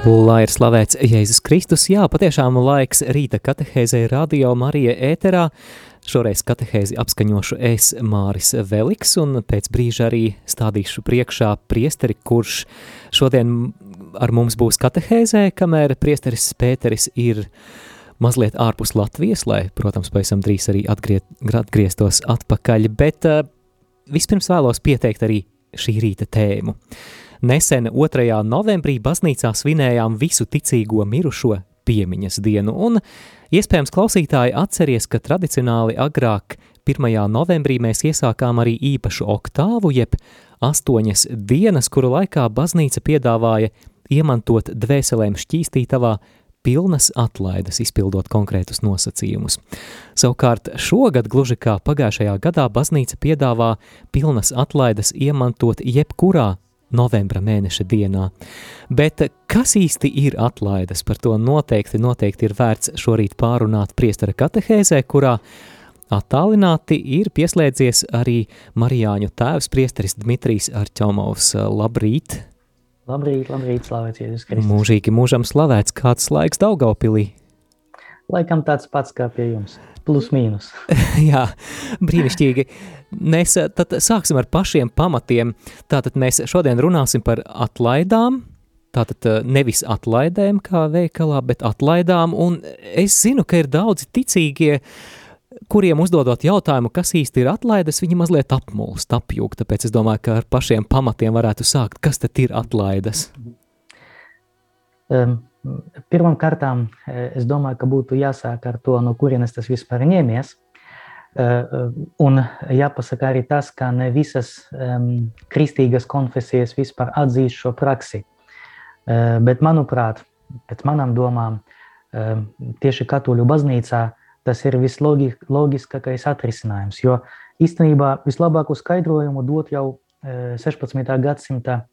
Lai ir slavēts Jēzus Kristus, jā, patiešām laiks rīta katehēzē Radio Marija ēterā. Šoreiz katehēzi apskaņošu es Māris Veliks un pēc brīža arī stādīšu priekšā priesteri, kurš šodien ar mums būs katehēzē, kamēr priesteris Pēteris ir mazliet ārpus Latvijas, lai, protams, pavisam drīz arī atgriet, atgrieztos atpakaļ, bet uh, vispirms vēlos pieteikt arī šī rīta tēmu. Nesen 2. novembrī baznīcā svinējām visu ticīgo mirušo piemiņas dienu, un iespējams klausītāji atceries, ka tradicionāli agrāk 1. novembrī mēs iesākām arī īpašu oktāvu, jeb astoņas dienas, kuru laikā baznīca piedāvāja iemantot dvēselēm šķīstītavā pilnas atlaides, izpildot konkrētus nosacījumus. Savukārt šogad, gluži kā pagājušajā gadā, baznīca piedāvā pilnas atlaides iemantot jebkurā novembra mēneša dienā. Bet kas īsti ir atlaides? Par to noteikti, noteikti ir vērts šorīt pārunāt priestara katehēzē, kurā attālināti ir pieslēdzies arī Marijāņu tēvs priesteris Dmitrijs Arķomovs. Labrīt! Labrīt, labrīt, slavēts Jēzus Kristus. Mūžīgi mūžam slavēts kāds laiks Daugavpilī. Laikam tāds pats kā pie jums, plus mīnus. Jā, brīnišķīgi. Mēs eh, tad sāksim ar pašiem pamatiem. Tātad mēs šodien runāsim par atlaidām, tātad eh, nevis atlaidēm kā veikalā, bet atlaidām, un es zinu, ka ir daudzi ticīgie, kuriem uzdodot jautājumu, kas īsti ir atlaides, viņi mazliet apmulst, apjūg, tāpēc es domāju, ka ar pašiem pamatiem varētu sākt, kas tad ir atlaides? Um, pirmam kārtām, eh, es domāju, ka būtu jāsāk ar to, no kurienes tas vispār ņēmies, Un jāpasaka arī tas, ka ne visas kristīgas konfesijas vispār atzīst šo praksi. Bet, manuprāt, pēc manām domām, tieši katoļu baznīcā tas ir visloģiskākais atrisinājums. Jo īstenībā vislabāko skaidrojumu dot jau uh, 16. gadsimta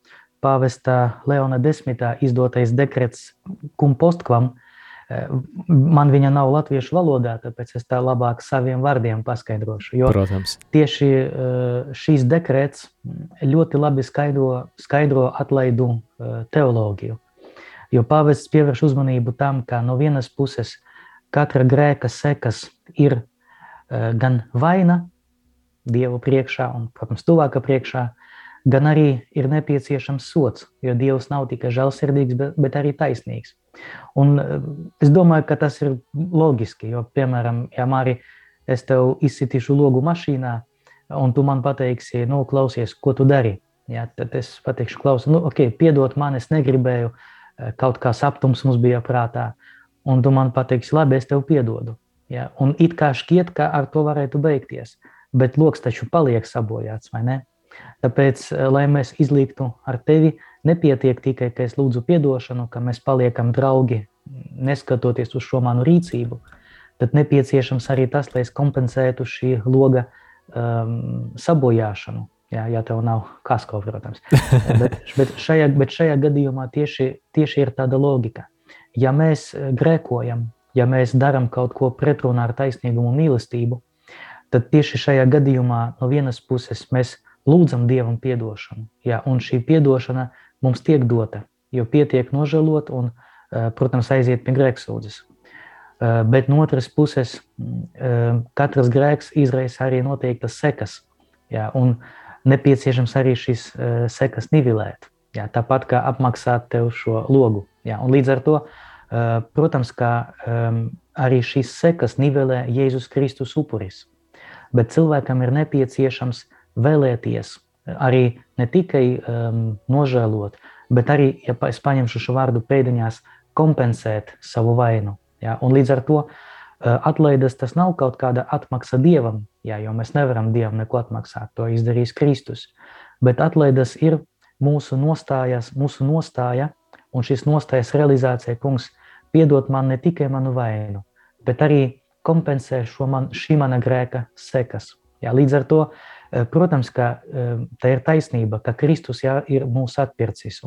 pāvesta Leona X izdotais dekrets cum postkvam, uh, Man viņa nav latviešu valodā, tāpēc es tā labāk saviem vārdiem paskaidrošu. Jo Protams. Tieši šīs dekrets ļoti labi skaidro, skaidro atlaidu teoloģiju. Jo pāvests pievērš uzmanību tam, ka no vienas puses katra grēka sekas ir gan vaina Dievu priekšā un, protams, tuvāka priekšā, gan arī ir nepieciešams sots, jo Dievs nav tikai žēlsirdīgs, bet, bet arī taisnīgs. Un eh, es domāju, ka tas ir loģiski, jo, piemēram, ja Mārī, es tev izsitīšu logu mašīnā, un tu man pateiksi, nu, klausies, ko tu dari. Ja, tad es pateikšu, klausies, nu, ok, piedod man, es negribēju, eh, kaut kā saptums mums bija prātā, un tu man pateiksi, labi, es tev piedodu. Ja, un it kā šķiet, ka ar to varētu beigties, bet loks taču paliek sabojāts, vai ne? Tāpēc, eh, lai mēs izliktu ar tevi, nepietiek tikai, ka es lūdzu atdošanu, ka mēs paliekam draugi, neskatoties uz šo manu rīcību. Tad nepieciešams arī tas, lai es kompensētu šī loga um, sabojāšanu. Jā, ja tev nav kasko, protams. bet, bet, šajā, bet šajā gadījumā tieši, tieši ir tāda loģika. Ja mēs grēkojam, ja mēs darām kaut ko pretrunā ar taisnīgumu un mīlestību, tad tieši šajā gadījumā no vienas puses mēs lūdzam Dievam atdošanu. Un šī atdošana mums tiek dota, jo pietiek nožēlot un, eh, protams, aiziet pie grēksūdzes. Eh, bet no otras puses, eh, katrs grēks izraisa arī noteiktas sekas, jā, un nepieciešams arī šīs sekas nivelēt. Jā, tāpat kā apmaksāt tev šo logu. Jā, un līdz ar to, protams, ka arī šīs sekas nivelē Jēzus Kristus upuris. Bet cilvēkam ir nepieciešams vēlēties arī ne tikai um, nožēlot, bet arī, ja es paņemšu šo vārdu pēdiņās, kompensēt savu vainu. Ja? Un līdz ar to uh, atlaides tas nav kaut kāda atmaksa Dievam, ja? jo mēs nevaram Dievam neko atmaksāt, to izdarīs Kristus. Bet atlaides ir mūsu nostājas, mūsu nostāja un šis nostājas realizācija, kungs, piedot man ne tikai manu vainu, bet arī kompensē šo man, šī mana grēka sekas. Jā, līdz ar to, eh, protams, ka eh, tā ir taisnība, ka Kristus jā, ir mūsu atpircis,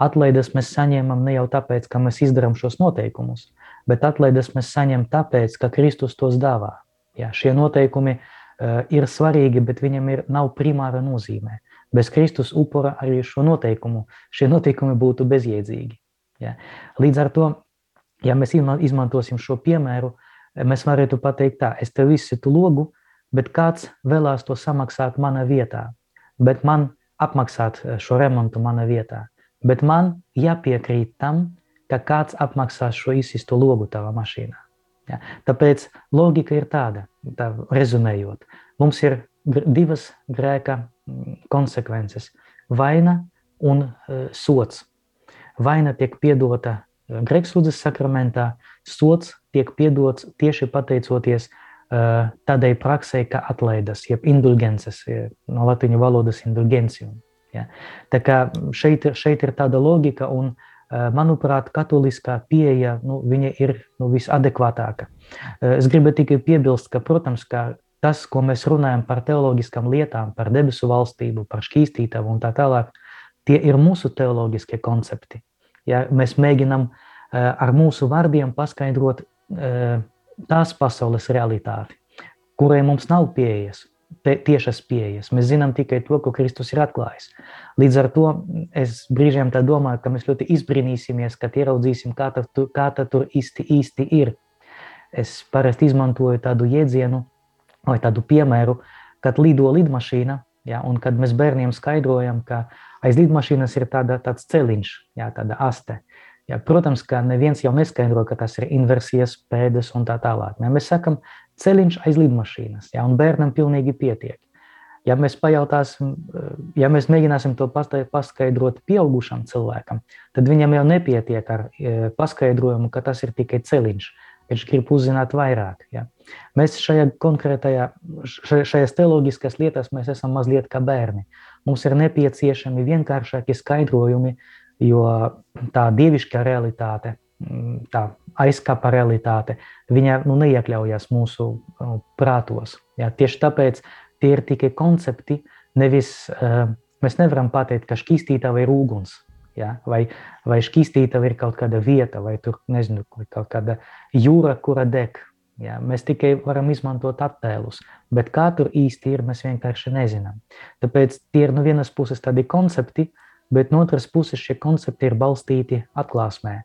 atlaides mēs saņemam ne jau tāpēc, ka mēs izdarām šos noteikumus, bet atlaides mēs saņemam tāpēc, ka Kristus tos dāvā. Jā, šie noteikumi uh, ir svarīgi, bet viņam ir nav primāra nozīmē. Bez Kristus upura arī šo noteikumu, šie noteikumi būtu bezjēdzīgi. Jā. Līdz ar to, ja mēs izmantosim šo piemēru, mēs varētu pateikt tā, es tev izsitu logu, bet kāds vēlās to samaksāt mana vietā, bet man apmaksāt eh, šo remontu mana vietā, bet man jāpiekrīt tam, ka kāds apmaksās šo izsisto logu tavā mašīnā. Ja? Tāpēc logika ir tāda, tā rezumējot, mums ir divas grēka mm, konsekvences - vaina un uh, sots. Vaina tiek piedota e, grēksūdzes sakramentā, sots tiek piedots tieši pateicoties tādai praksē, kā atlaidas, jeb indulgences, no latviešu valodas indulgencium. Ja? Tā kā šeit, šeit ir tāda logika, un Eh, manuprāt, katoliskā pieeja nu, ir nu, visadekvātāka. Eh, es gribu tikai piebilst, ka, protams, ka tas, ko mēs runājam par teoloģiskām lietām, par debesu valstību, par šķīstītavu un tā tālāk, tie ir mūsu teoloģiskie koncepti. Ja mēs mēģinām eh, ar mūsu vārdiem paskaidrot tās pasaules realitāti, kurai mums nav pieejas, tiešas pieejas. Mēs zinām tikai to, ko Kristus ir atklājis. Līdz ar to es brīžiem tā domāju, ka mēs ļoti izbrīnīsimies, kad ieraudzīsim, kā, tā, kā tā tur īsti, īsti ir. Es parasti izmantoju tādu jēdzienu vai tādu piemēru, kad lido lidmašīna, ja, un kad mēs bērniem skaidrojam, ka aiz lidmašīnas ir tāda, tāds celiņš, ja, tāda aste. Ja, protams, ka neviens jau neskaidro, ka tas ir inversijas, pēdas un tā tālāk. Ne? Mēs sakam, ceļš aiz lidmašīnas, ja, un bērnam pilnīgi pietiek. Ja mēs pajautāsim, ja mēs mēģināsim to paskaidrot pieaugušam cilvēkam, tad viņam jau nepietiek ar e, paskaidrojumu, ka tas ir tikai ceļš. Viņš grib uzzināt vairāk. Ja. Mēs šajā konkrētajā, šajās teoloģiskās lietās esam mazliet kā bērni. Mums ir nepieciešami vienkāršāki skaidrojumi, jo tā dievišķā realitāte Mm, tā aizkapa realitāte, viņa nu, neiekļaujas mūsu uh, prātos. Ja? Tieši tāpēc tie ir tikai koncepti, nevis uh, mēs nevaram pateikt, ka šķīstītava ir uguns. Ja? Vai, vai šķīstītava ir kaut kāda vieta, vai tur, nezinu, kaut kāda jūra, kura deg. Ja? Mēs tikai varam izmantot attēlus, bet kā tur īsti ir, mēs vienkārši nezinām. Tāpēc tie ir no vienas puses tādi koncepti, bet no otras puses šie koncepti ir balstīti atklāsmē.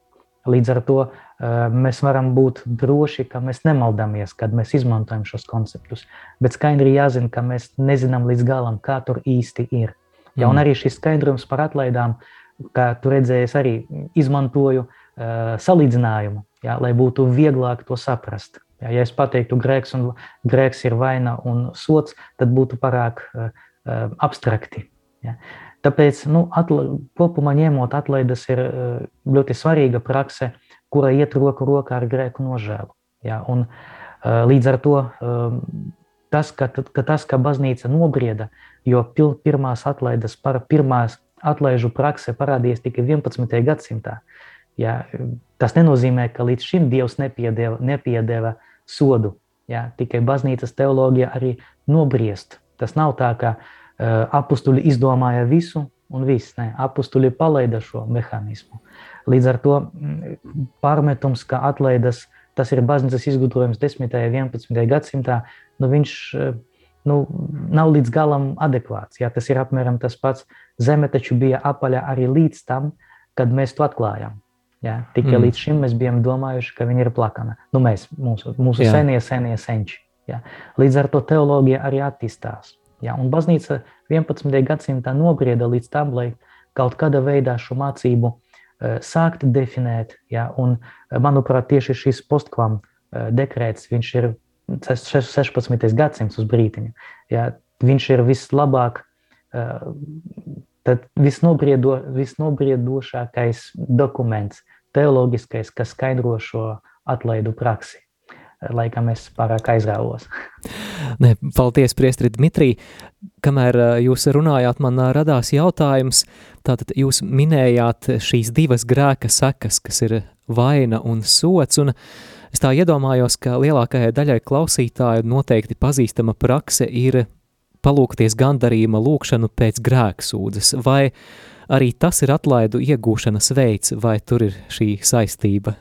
Līdz ar to mēs varam būt droši, ka mēs nemaldamies, kad mēs izmantojam šos konceptus. Bet skaidri jāzina, ka mēs nezinām līdz galam, kā tur īsti ir. Ja, un mm. arī šis skaidrojums par atlaidām, kā tu redzēji, arī izmantoju uh, salīdzinājumu, ja, lai būtu vieglāk to saprast. Ja, ja es pateiktu, grēks, un, grēks ir vaina un sots, tad būtu pārāk uh, abstrakti. Ja. Tāpēc nu, atla, kopumā ņemot, atlaides ir eh, ļoti svarīga prakse, kura iet roku rokā ar grēku nožēlu. Ja? Un, eh, līdz ar to eh, tas, ka, ka tas, ka baznīca nobrieda, jo pirmās atlaides, par, pirmās atlaižu prakse parādījās tikai 11. gadsimtā, ja? tas nenozīmē, ka līdz šim Dievs nepiedeva, nepiedeva sodu. Ja? Tikai baznīcas teoloģija arī nobriest. Tas nav tā, ka uh, Apustuļi izdomāja visu, un viss. Ne, apustuļi palaida šo mehānismu. Līdz ar to pārmetums, ka atlaidas, tas ir baznīcas izgudrojums 10. un 11. gadsimtā, nu viņš nu, nav līdz galam adekvāts. Jā, tas ir apmēram tas pats. Zeme taču bija apaļa arī līdz tam, kad mēs to atklājām. Jā, tikai mm. līdz šim mēs bijām domājuši, ka viņa ir plakana. Nu, mēs, mūsu, mūsu jā. senie, senie senči. Jā. Līdz ar to teoloģija arī attīstās. Ja, un baznīca 11. gadsimtā nobrieda līdz tam, lai kaut kādā veidā šo mācību uh, sākt definēt. Ja, un, uh, manuprāt, tieši šis postkvam uh, dekrēts, viņš ir 16. gadsimts uz brītiņu. Ja, viņš ir vislabāk, tad visnobriedo, visnobriedošākais dokuments, teoloģiskais, kas skaidro šo atlaidu praksi. Laikam es pārāk aizrāvos. Nē, paldies, Priestri Dmitrij. Kamēr jūs runājāt, man radās jautājums, tātad jūs minējāt šīs divas grēka sekas, kas ir vaina un sots, un es tā iedomājos, ka lielākajai daļai klausītāju noteikti pazīstama prakse ir palūkties gandarījuma lūkšanu pēc grēksūdzes, vai arī tas ir atlaidu iegūšanas veids, vai tur ir šī saistība?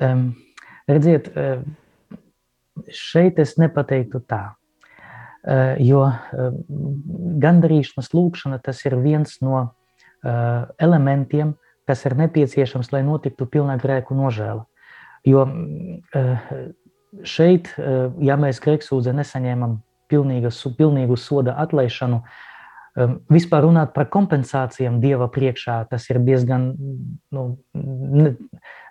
Um, redziet, šeit es nepateiktu tā, jo gandarīšanas lūkšana tas ir viens no elementiem, kas ir nepieciešams, lai notiktu pilnā grēku nožēla. Jo šeit, ja mēs grēksūdze nesaņēmam pilnīgu, pilnīgu soda atlaišanu, vispār runāt par kompensācijām Dieva priekšā, tas ir diezgan nu,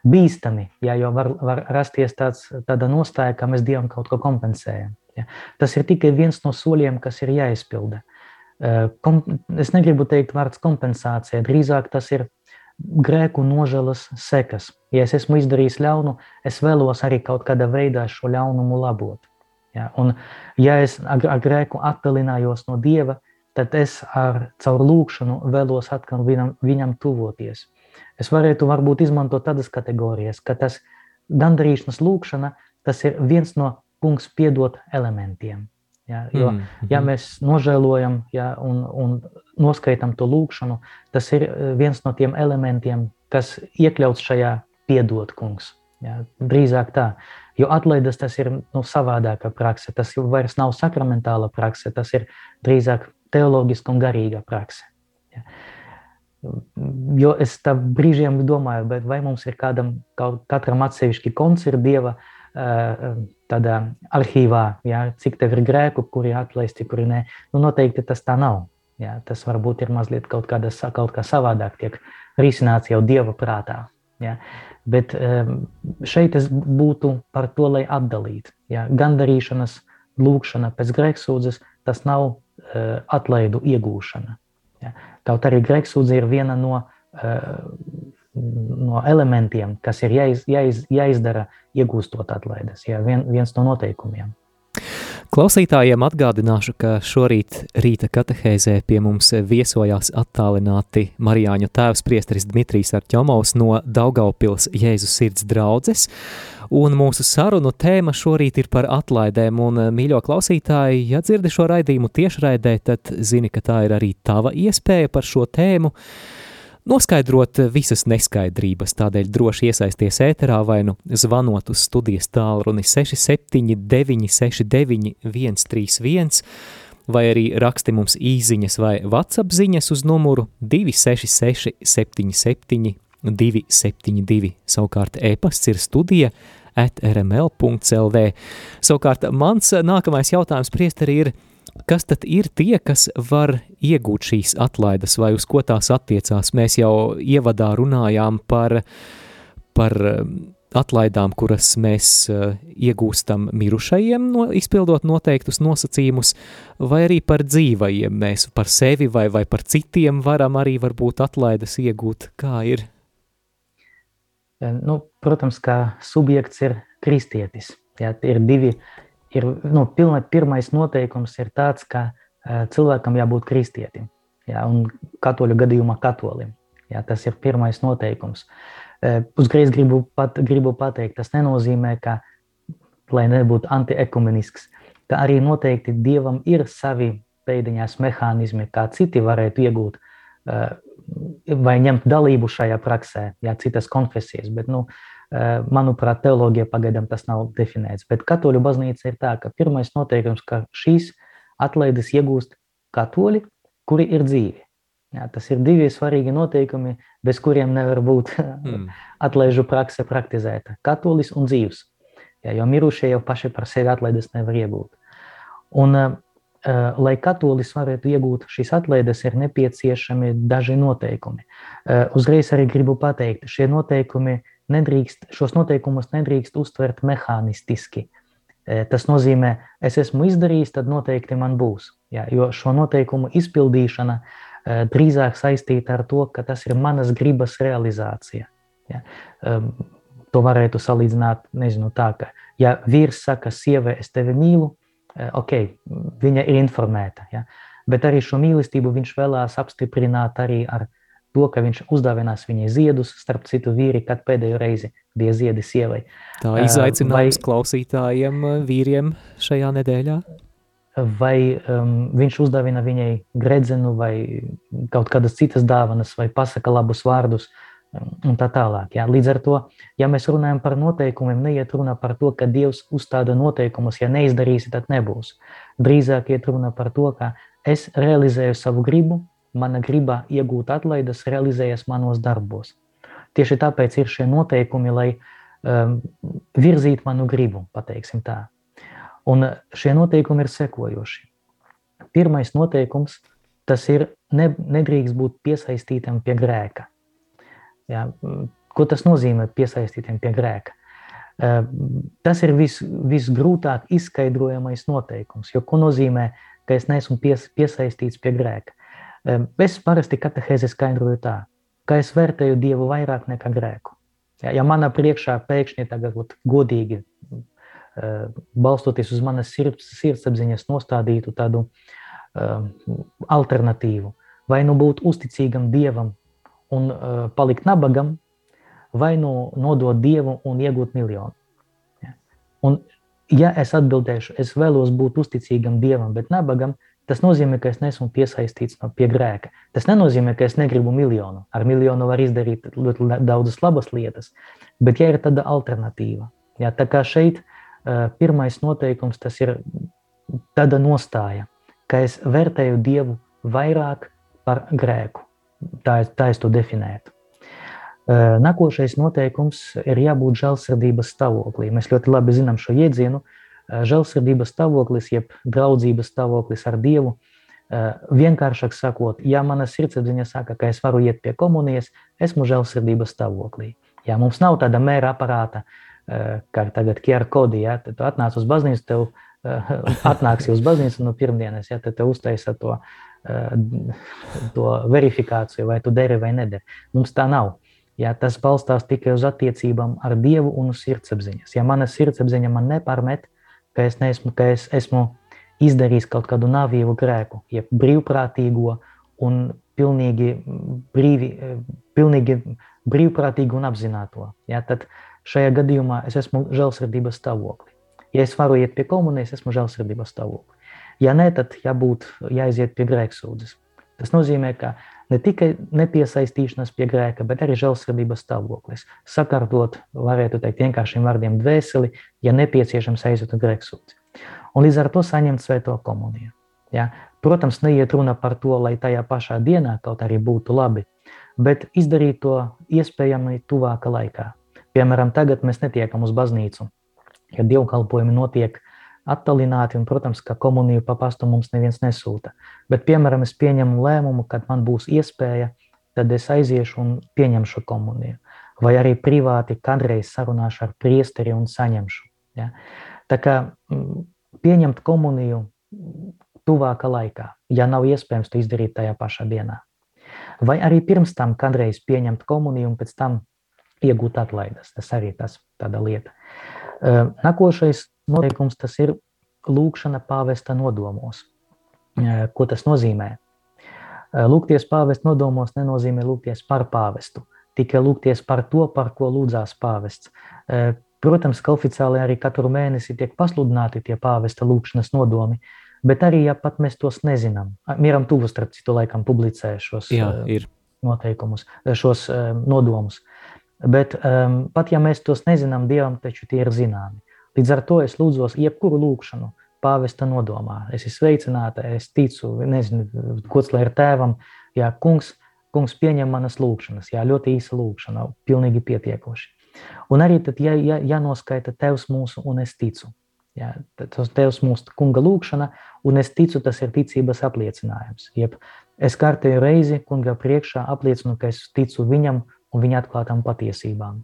bīstami, ja, jo var, var rasties tāds, tāda nostāja, ka mēs Dievam kaut ko kompensējam. Ja. Tas ir tikai viens no soļiem, kas ir jāizpilda. Kom, es negribu teikt vārds kompensācija, drīzāk tas ir grēku nožēlas sekas. Ja es esmu izdarījis ļaunu, es vēlos arī kaut kādā veidā šo ļaunumu labot. Ja, un ja es ar, ar grēku atdalinājos no Dieva, tad es ar caur lūkšanu vēlos atkal viņam, viņam tuvoties. Es varētu varbūt izmantot tādas kategorijas, ka tas gandarīšanas lūkšana, tas ir viens no kungs piedot elementiem. Ja, jo, mm ja mēs nožēlojam ja, un, un noskaitām to lūkšanu, tas ir viens no tiem elementiem, kas iekļauts šajā piedot kungs. Ja, drīzāk tā, jo atlaides tas ir nu, savādāka prakse, tas vairs nav sakramentāla prakse, tas ir drīzāk teoloģiska un garīga prakse. Ja. Jo es tā brīžiem domāju, vai mums ir kādam, katram atsevišķi konts ir Dieva tādā arhīvā, ja, cik tev ir grēku, kuri atlaisti, kuri nē. Nu, noteikti tas tā nav. Ja, tas varbūt ir mazliet kaut, kāda, kaut kā savādāk tiek risināts jau Dieva prātā. Ja. Bet šeit es būtu par to, lai atdalītu. Ja. Gandarīšanas lūkšana pēc grēksūdzes, tas nav uh, atlaidu iegūšana. Ja. Kaut arī grēksūdze ir viena no, uh, no elementiem, kas ir jāiz, jāiz, jāizdara iegūstot atlaides, ja, vien, viens no noteikumiem. Klausītājiem atgādināšu, ka šorīt rīta katehēzē pie mums viesojās attālināti Marijāņu tēvs priesteris Dmitrijs Arķomovs no Daugaupils Jēzus sirds draudzes, Un mūsu sarunu tēma šorīt ir par atlaidēm, un, eh, mīļo klausītāji, ja dzirdi šo raidījumu tiešraidē, tad zini, ka tā ir arī tava iespēja par šo tēmu noskaidrot visas neskaidrības, tādēļ droši iesaisties ēterā vai nu zvanot uz studijas tālruni 679 69 131 vai arī raksti mums īziņas vai WhatsApp ziņas uz numuru 266 77 272. Savukārt e-pasts ir studija at rml.lv. Savukārt mans nākamais jautājums priesteri ir, kas tad ir tie, kas var iegūt šīs atlaides vai uz ko tās attiecās? Mēs jau ievadā runājām par, par um, atlaidām, kuras mēs uh, iegūstam mirušajiem, no, izpildot noteiktus nosacījumus, vai arī par dzīvajiem. Mēs par sevi vai, vai par citiem varam arī varbūt atlaides iegūt. Kā ir? Nu, protams, kā subjekts ir kristietis. Jā, ir divi, ir, nu, pilna, pirmais noteikums ir tāds, ka cilvēkam jābūt kristietim. Jā, un katoļu gadījumā katolim. Jā, tas ir pirmais noteikums. Uzreiz gribu, pat, gribu pateikt, tas nenozīmē, ka, lai nebūtu antiekumenisks, ka arī noteikti Dievam ir savi pēdiņās mehānismi, kā citi varētu iegūt vai ņemt dalību šajā praksē, jā, citas konfesijas, bet, nu, eh, manuprāt, teoloģija pagaidām tas nav definēts. Bet katoļu baznīca ir tā, ka pirmais noteikums, ka šīs atlaides iegūst katoļi, kuri ir dzīvi. Jā, tas ir divi svarīgi noteikumi, bez kuriem nevar būt mm. atlaižu prakse praktizēta. Katolis un dzīvs. Jā, jo mirušie jau paši par sevi atlaides nevar iegūt. Un Eh, lai katolis varētu iegūt šīs atlaides, ir nepieciešami daži noteikumi. Eh, uzreiz arī gribu pateikt, šie noteikumi nedrīkst, šos noteikumus nedrīkst uztvert mehānistiski. Eh, tas nozīmē, es esmu izdarījis, tad noteikti man būs. Jā, jo šo noteikumu izpildīšana drīzāk saistīta ar to, ka tas ir manas gribas realizācija. Ja. to varētu salīdzināt, nezinu, tā, ka, ja vīrs saka sievai, es tevi mīlu, ok, viņa ir informēta, ja? bet arī šo mīlestību viņš vēlās apstiprināt arī ar to, ka viņš uzdāvinās viņai ziedus, starp citu vīri, kad pēdējo reizi bija ziedi sievai. Tā izaicinājums vai, klausītājiem vīriem šajā nedēļā? Vai um, viņš uzdāvina viņai gredzenu vai kaut kādas citas dāvanas vai pasaka labus vārdus um, un tā tālāk. Jā. Līdz ar to, ja mēs runājam par noteikumiem, neiet runa par to, ka Dievs uzstāda noteikumus, ja neizdarīsi, tad nebūs. Drīzāk iet runa par to, ka es realizēju savu gribu, mana griba iegūt atlaides realizējas manos darbos. Tieši tāpēc ir šie noteikumi, lai um, virzītu manu gribu, pateiksim tā. Un šie noteikumi ir sekojoši. Pirmais noteikums tas ir ne, nedrīkst būt piesaistītam pie grēka. Ja, ko tas nozīmē piesaistītam pie grēka? Tas ir vis, visgrūtāk izskaidrojamais noteikums, jo ko nozīmē, ka es neesmu pies, piesaistīts pie grēka? Es parasti katehēzi skaidroju tā, ka es vērtēju Dievu vairāk nekā grēku. Ja, ja manā priekšā pēkšņi tagad ot, godīgi balstoties uz manas sirds, sirdsapziņas nostādītu tādu alternatīvu, vai nu būt uzticīgam Dievam un uh, palikt nabagam, vai nu nodot Dievu un iegūt miljonu. Ja. Un ja es atbildēšu, es vēlos būt uzticīgam Dievam, bet nabagam, Tas nozīmē, ka es neesmu piesaistīts no pie grēka. Tas nenozīmē, ka es negribu miljonu. Ar miljonu var izdarīt ļoti daudzas labas lietas, bet ja ir tāda alternatīva, jā, tā kā šeit uh, pirmais noteikums, tas ir tāda nostāja, ka es vērtēju Dievu vairāk par grēku. Tā, tā es to definētu. Nākošais noteikums ir jābūt žēlsirdības stāvoklī. Mēs ļoti labi zinām šo jēdzienu, žēlsirdības stāvoklis, jeb draudzības stāvoklis ar Dievu. Vienkāršāk sakot, ja mana sirdsapziņa saka, ka es varu iet pie komunijas, esmu žēlsirdības stāvoklī. Ja mums nav tāda mēra aparāta, kā tagad QR kodi, ja, tad tu atnāc uz baznīcu, tev atnāksi uz baznīcu no pirmdienas, ja, tad uztaisa to, to verifikāciju, vai tu deri vai nederi. Mums tā nav. Ja, tas balstās tikai uz attiecībām ar Dievu un uz sirdsapziņas. Ja mana sirdsapziņa man nepārmet, ka es, neesmu, ka es esmu izdarījis kaut kādu navīgu grēku, jeb brīvprātīgo un pilnīgi, brīvi, pilnīgi brīvprātīgu un apzināto. Ja, tad šajā gadījumā es esmu žēlsirdības stāvoklī. Ja es varu iet pie komunijas, esmu žēlsirdības stāvoklī. Ja nē, tad jābūt, jāiziet pie grēksūdzes. Tas nozīmē, ka ne tikai nepiesaistīšanās pie grēka, bet arī žēlsirdības stāvoklis. Sakārtot, varētu teikt, vienkāršiem vārdiem dvēseli, ja nepieciešams aiziet uz grēksūdzi. Un līdz ar to saņemt svēto komuniju. Ja? Protams, neiet runa par to, lai tajā pašā dienā kaut arī būtu labi, bet izdarīt to iespējami tuvāka laikā. Piemēram, tagad mēs netiekam uz baznīcu, kad dievkalpojumi notiek attālināti, un, protams, ka komuniju pa pastu mums neviens nesūta. Bet, piemēram, es pieņemu lēmumu, kad man būs iespēja, tad es aiziešu un pieņemšu komuniju. Vai arī privāti kādreiz sarunāšu ar priesteri un saņemšu. Ja? Tā kā mm, pieņemt komuniju tuvākā laikā, ja nav iespējams to izdarīt tajā pašā dienā. Vai arī pirms tam kādreiz pieņemt komuniju un pēc tam iegūt atlaides. Tas arī tas tāda lieta. Nākošais noteikums tas ir lūkšana pāvesta nodomos. Ko tas nozīmē? Lūgties pāvesta nodomos nenozīmē lūgties par pāvestu, tikai lūgties par to, par ko lūdzās pāvests. Protams, ka oficiāli arī katru mēnesi tiek pasludināti tie pāvesta lūkšanas nodomi, bet arī, ja pat mēs tos nezinām, Mieram Tuvas, starp citu, laikam publicē šos Jā, ir. noteikumus, šos nodomus. Bet pat ja mēs tos nezinām, Dievam taču tie ir zināmi. Līdz ar to es lūdzos jebkuru lūkšanu pāvesta nodomā. Es esmu sveicināta, es ticu, nezinu, gods lai ir tēvam, jā, kungs, kungs pieņem manas lūkšanas, jā, ļoti īsa lūkšana, pilnīgi pietiekoši. Un arī tad jā, jā, jānoskaita tevs mūsu un es ticu. Jā, tas tevs mūsu kunga lūkšana, un es ticu, tas ir ticības apliecinājums. Jeb es kārtēju reizi kunga priekšā apliecinu, ka es ticu viņam un viņa atklātām patiesībām.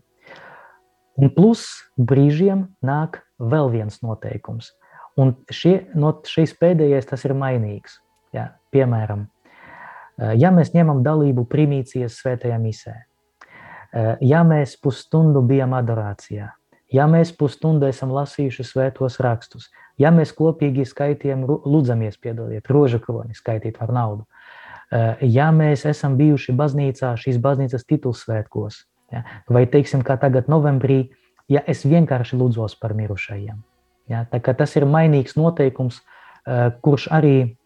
Un plus brīžiem nāk vēl viens noteikums. Un šie, no šīs pēdējais tas ir mainīgs. Ja, piemēram, ja mēs ņemam dalību primīcijas svētajā misē, Ja mēs pusstundu bijām adorācijā, ja mēs pusstundu esam lasījuši svētos rakstus, ja mēs kopīgi skaitījām, lūdzamies, piedodiet, rožu kroni skaitīt ar naudu, ja mēs esam bijuši baznīcā šīs baznīcas titulsvētkos, ja, vai, teiksim, kā tagad novembrī, ja es vienkārši lūdzos par mirušajiem. Ja, tas ir mainīgs noteikums, kurš arī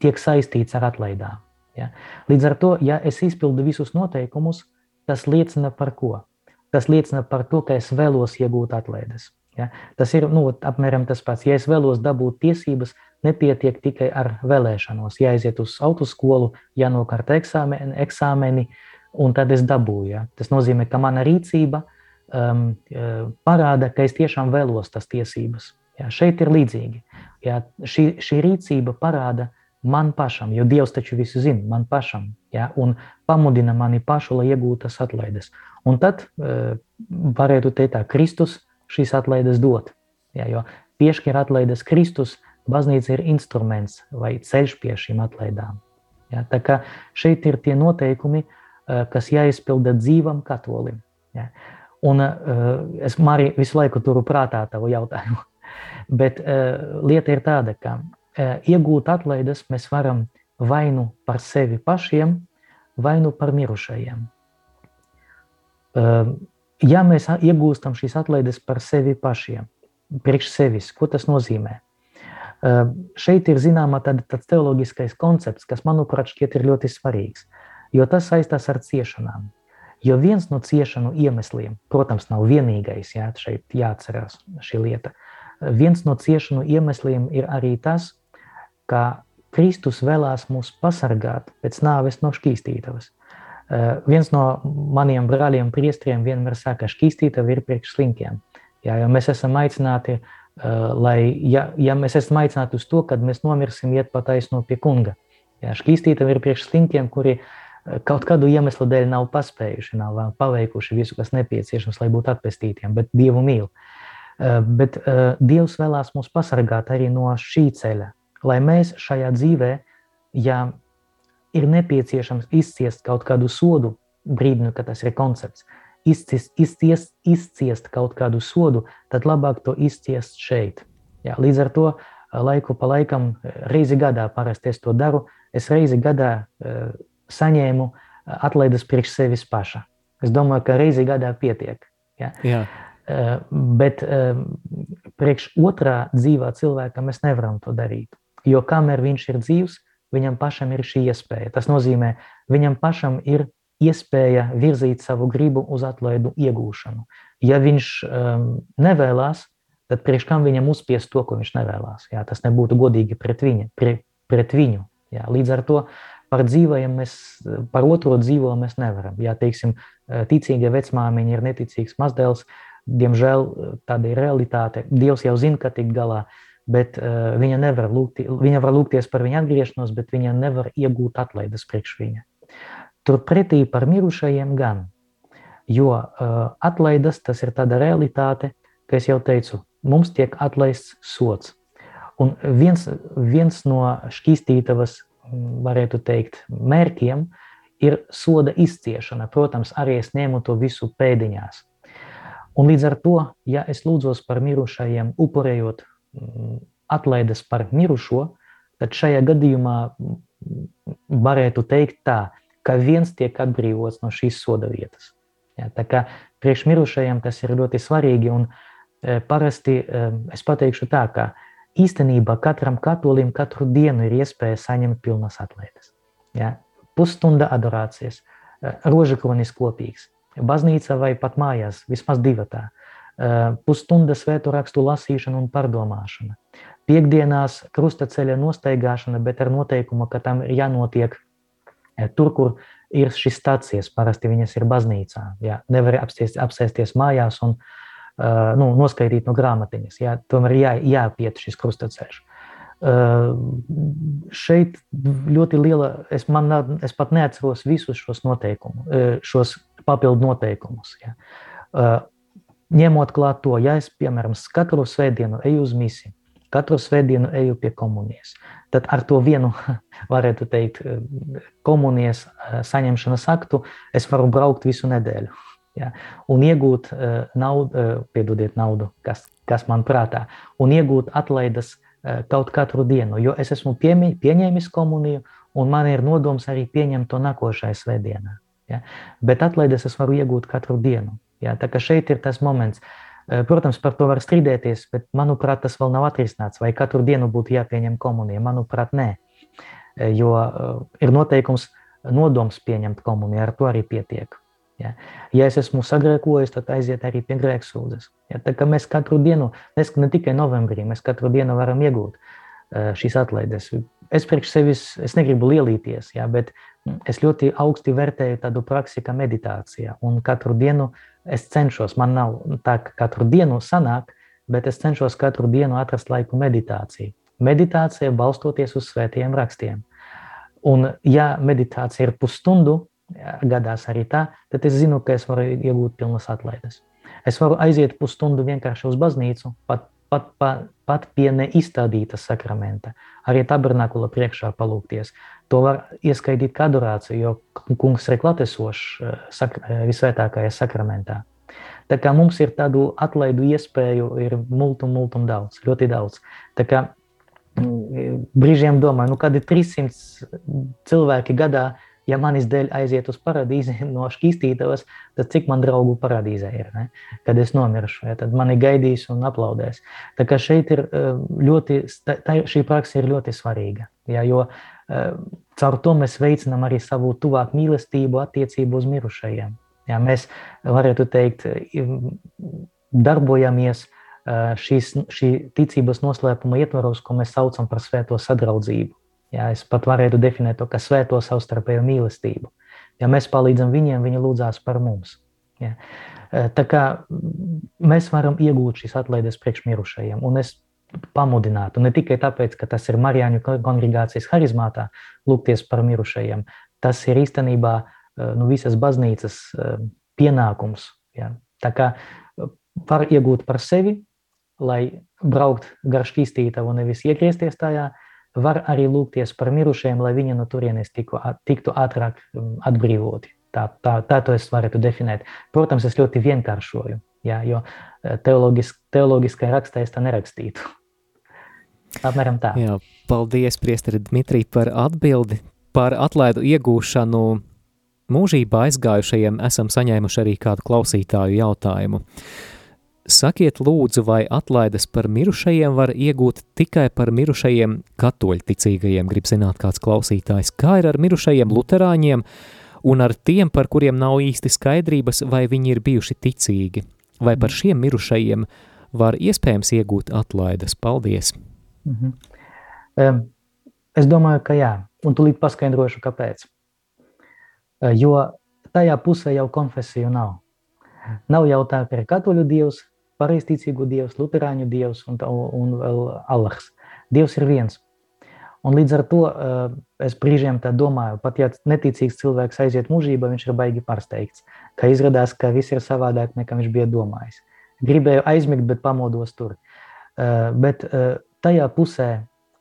tiek saistīts ar atlaidām. Ja. Līdz ar to, ja es izpildu visus noteikumus, tas liecina par ko? Tas liecina par to, ka es vēlos iegūt atlaides. Ja? Tas ir nu, apmēram tas pats. Ja es vēlos dabūt tiesības, nepietiek tikai ar vēlēšanos. Jāiziet uz autoskolu, jānokārta eksāmeni, eksāmeni, un tad es dabūju. Ja? Tas nozīmē, ka mana rīcība um, parāda, ka es tiešām vēlos tas tiesības. Ja? Šeit ir līdzīgi. Ja? Šī, šī rīcība parāda, man pašam, jo Dievs taču visu zina, man pašam, ja, un pamudina mani pašu, lai iegūtu tas atlaides. Un tad e, varētu teikt, tā Kristus šīs atlaides dot. Ja, jo piešķir atlaides Kristus, baznīca ir instruments vai ceļš pie šīm atlaidām. Ja, tā kā šeit ir tie noteikumi, e, kas jāizpilda dzīvam katolim. Ja. Un e, es arī visu laiku turu prātā tavu jautājumu. Bet lieta ir tāda, ka iegūt atlaides mēs varam vai nu par sevi pašiem, vai nu par mirušajiem. Ja mēs iegūstam šīs atlaides par sevi pašiem, priekš sevis, ko tas nozīmē? Šeit ir zināma tāda, tāds teoloģiskais koncepts, kas, manuprāt, šķiet ir ļoti svarīgs, jo tas saistās ar ciešanām. Jo viens no ciešanu iemesliem, protams, nav vienīgais, jā, šeit jāatcerās šī lieta. Viens no ciešanu iemesliem ir arī tas, ka Kristus vēlās mūs pasargāt pēc nāves no šķīstītavas. Uh, viens no maniem brāļiem, priestriem, vienmēr saka, ka šķīstītava ir priekš slinkiem. Jā, jo mēs esam aicināti, uh, lai, ja, ja mēs esam aicināti uz to, kad mēs nomirsim, iet pa taisno pie kunga. Jā, šķīstītava ir priekš slinkiem, kuri kaut kādu iemeslu dēļ nav paspējuši, nav paveikuši visu, kas nepieciešams, lai būtu atpestītiem, bet Dievu mīl. Uh, bet Dievs vēlās mūs pasargāt arī no šī ceļa, lai mēs šajā dzīvē, ja ir nepieciešams izciest kaut kādu sodu, brīdinu, ka tas ir koncepts, izciest, izciest, izciest kaut kādu sodu, tad labāk to izciest šeit. Jā, līdz ar to laiku pa laikam, reizi gadā parasti es to daru, es reizi gadā saņēmu atlaides priekš sevis paša. Es domāju, ka reizi gadā pietiek. Ja? Jā. Uh, bet uh, priekš otrā dzīvā cilvēka mēs nevaram to darīt. Jo kamēr viņš ir dzīvs, viņam pašam ir šī iespēja. Tas nozīmē, viņam pašam ir iespēja virzīt savu gribu uz atlaidu iegūšanu. Ja viņš um, nevēlas, tad priekš kam viņam uzspiest to, ko viņš nevēlas? Jā, tas nebūtu godīgi pret, viņa, pret, pret viņu. Jā, līdz ar to par dzīvajiem mēs, par otro dzīvo mēs nevaram. Ja, teiksim, ticīga vecmāmiņa ir neticīgs mazdēls, diemžēl tāda ir realitāte. Dievs jau zina, ka tik galā. Bet uh, viņa, nevar lūgti, viņa var lūgties par viņa atgriešanos, bet viņa nevar iegūt atlaides priekš viņa. Turpretī par mirušajiem gan, jo uh, atlaides tas ir tāda realitāte, ka es jau teicu, mums tiek atlaists sots. Un viens, viens no šķīstītavas, varētu teikt, mērķiem ir soda izciešana. Protams, arī es ņēmu to visu pēdiņās. Un līdz ar to, ja es lūdzos par mirušajiem, upurējot atlaides par mirušo, tad šajā gadījumā varētu teikt tā, ka viens tiek atbrīvots no šīs soda vietas. Ja, tā kā priekš mirušajiem tas ir ļoti svarīgi, un e, parasti e, es pateikšu tā, ka īstenībā katram katolim katru dienu ir iespēja saņemt pilnas atlaides. Ja, pusstunda adorācijas, e, rožakronis kopīgs, baznīca vai pat mājās, vismaz divatā. Eh, pusstunda svētu rakstu lasīšana un pārdomāšana. Piektdienās krustaceļa nostaigāšana, bet ar noteikumu, ka tam ir jānotiek eh, tur, kur ir šis stācies. Parasti viņas ir baznīcā. Jā, nevar apsēsties, apsēsties mājās un uh, nu, noskaidīt no grāmatiņas. Jā, tomēr jā, jāpiet šis krustaceļš. Šeit ļoti liela, es, man, es pat neatceros visus šos noteikumus, šos papildu noteikumus. Uh, ņemot klāt to, ja es, piemēram, katru svētdienu eju uz misiju, katru svētdienu eju pie komunijas, tad ar to vienu, varētu teikt, komunijas saņemšanas aktu es varu braukt visu nedēļu. Ja? Un iegūt naudu, piedodiet naudu, kas, kas man prātā, un iegūt atlaides kaut katru dienu, jo es esmu piemī, pieņēmis komuniju, un man ir nodoms arī pieņemt to nākošajā svētdienā. Ja? Bet atlaides es varu iegūt katru dienu. Ja? Tā kā šeit ir tas moments, uh, protams, par to var strīdēties, bet, manuprāt, tas vēl nav atrisināts. Vai katru dienu būtu jāpieņem komunija? Manuprāt, nē. Jo eh, ir noteikums nodoms pieņemt komuniju, ar to arī pietiek. Ja, ja es esmu sagrēkojis, tad aiziet arī pie grēksūdzes. Ja, tā kā mēs katru dienu, ne tikai novembrī, mēs katru dienu varam iegūt šīs atlaides. Es priekš sevis, es negribu lielīties, ja, bet es ļoti augsti vērtēju tādu praksi kā meditācija. Un katru dienu es cenšos, man nav tā, ka katru dienu sanāk, bet es cenšos katru dienu atrast laiku meditāciju. Meditācija balstoties uz svētiem rakstiem. Un, ja meditācija ir pusstundu, gadās arī tā, tad es zinu, ka es varu iegūt pilnas atlaides. Es varu aiziet pusstundu vienkārši uz baznīcu, pat, pat, pat, pat pie neizstādīta sakramenta, arī tabernakula priekšā palūkties. To var ieskaidīt kā adorāciju, jo kungs ir klatesošs eh, sak eh, visvētākajā sakramentā. Tā kā mums ir tādu atlaidu iespēju, ir multum, multum daudz, ļoti daudz. Tā kā mm, brīžiem domāju, nu kādi 300 cilvēki gadā ja manis dēļ aiziet uz paradīzi no šķīstītavas, tad cik man draugu paradīzē ir, ne? kad es nomiršu, ja? tad mani gaidīs un aplaudēs. Tā kā šeit ir eh, ļoti, tā, šī praksa ir ļoti svarīga, ja? jo eh, caur to mēs veicinām arī savu tuvāk mīlestību attiecību uz mirušajiem. Ja? Mēs, varētu teikt, darbojamies eh, šīs, šī ticības noslēpuma ietvaros, ko mēs saucam par svēto sadraudzību. Jā, es pat varētu definēt to kā svēto savstarpējo mīlestību. Ja mēs palīdzam viņiem, viņi lūdzās par mums. Ja. Tā kā mēs varam iegūt šīs atlaides priekšmirušajiem, un es pamudinātu ne tikai tāpēc, ka tas ir Marijāņu kongregācijas harizmātā lūgties par mirušajiem, tas ir īstenībā nu, visas baznīcas pienākums. Ja. Tā kā var iegūt par sevi, lai braukt gar šķīstītavu un nevis iegriezties tajā, uh, var arī lūgties par mirušajiem, lai viņi no turienes tiku, tiktu ātrāk um, atbrīvoti. Tā, tā, tā to es varētu definēt. Protams, es ļoti vienkāršoju, jā, jo eh, teoloģis, teoloģiskai rakstā es tā nerakstītu. Apmēram tā. Jā, paldies, priesteri Dmitrij, par atbildi. Par atlaidu iegūšanu mūžībā aizgājušajiem esam saņēmuši arī kādu klausītāju jautājumu. Sakiet, lūdzu, vai atlaides par mirušajiem var iegūt tikai par mirušajiem katoļticīgajiem? Grib zināt, kāds klausītājs, kā ir ar mirušajiem luterāņiem un ar tiem, par kuriem nav īsti skaidrības, vai viņi ir bijuši ticīgi. Vai par šiem mirušajiem var iespējams iegūt atlaides? Paldies! Mm -hmm. um, es domāju, ka jā, un tūlīt paskaidrošu, kāpēc. Jo tajā pusē jau konfesiju nav. Nav jau tā, ka ir katoļu dievs, pareizticīgo dievs, luterāņu dievs un, un vēl Allahs. Dievs ir viens. Un līdz ar to uh, es brīžiem tā domāju, pat ja neticīgs cilvēks aiziet mūžībā, viņš ir baigi pārsteigts, ka izrādās, ka viss ir savādāk nekā viņš bija domājis. Gribēju aizmigt, bet pamodos tur. Uh, bet uh, tajā pusē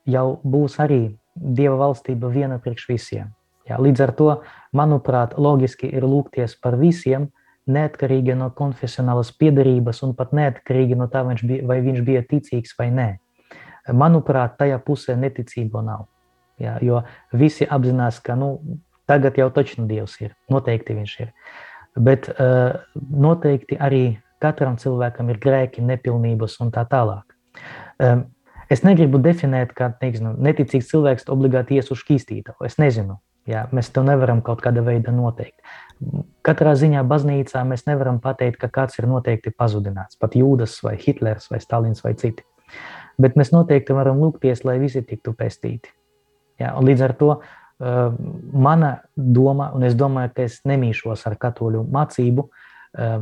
jau būs arī Dieva valstība viena priekš visiem. Jā, līdz ar to, manuprāt, loģiski ir lūgties par visiem, neatkarīgi no konfesionālas piedarības un pat neatkarīgi no tā, viņš bija, vai viņš bija ticīgs vai nē. Manuprāt, tajā pusē neticība nav. Jā, jo visi apzinās, ka nu, tagad jau taču Dievs ir, noteikti viņš ir. Bet uh, noteikti arī katram cilvēkam ir grēki, nepilnības un tā tālāk. Um, es negribu definēt, ka teiksim, neticīgs cilvēks obligāti ies uz šķīstītavu. Es nezinu, jā, mēs to nevaram kaut kādā veidā noteikt. Katrā ziņā baznīcā mēs nevaram pateikt, ka kāds ir noteikti pazudināts, pat Jūdas vai Hitlers vai Stalins vai citi. Bet mēs noteikti varam lūgties, lai visi tiktu pestīti. Ja, līdz ar to uh, mana doma, un es domāju, ka es nemīšos ar katoļu mācību, uh,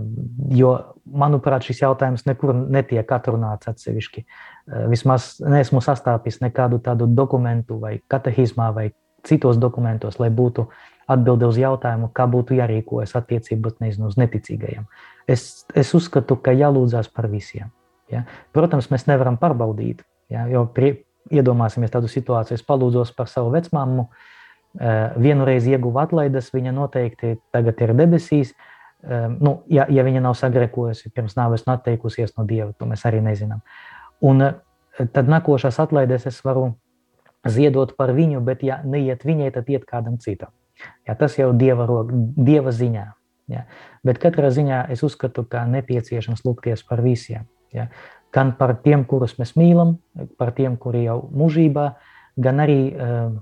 jo, manuprāt, šis jautājums nekur netiek atrunāts atsevišķi. Uh, vismaz neesmu sastāpis nekādu tādu dokumentu vai katehizmā vai citos dokumentos, lai būtu atbilde uz jautājumu, kā būtu jārīkojas attiecībā nezinu, uz neticīgajiem. Es, es uzskatu, ka jālūdzās par visiem. Ja? Protams, mēs nevaram pārbaudīt, ja? jo prie, iedomāsimies tādu situāciju, es palūdzos par savu vecmāmu, vienreiz ieguva atlaides, viņa noteikti tagad ir debesīs, nu, ja, ja viņa nav sagrekojusi pirms nāves un atteikusies no Dieva, to mēs arī nezinām. Un tad nākošās atlaides es varu ziedot par viņu, bet ja neiet viņai, tad iet kādam citam. Ja, tas jau dieva, rok, dieva ziņā. Ja. Bet katrā ziņā es uzskatu, ka nepieciešams lūgties par visiem. Ja. Gan par tiem, kurus mēs mīlam, par tiem, kuri jau mūžībā, gan arī uh,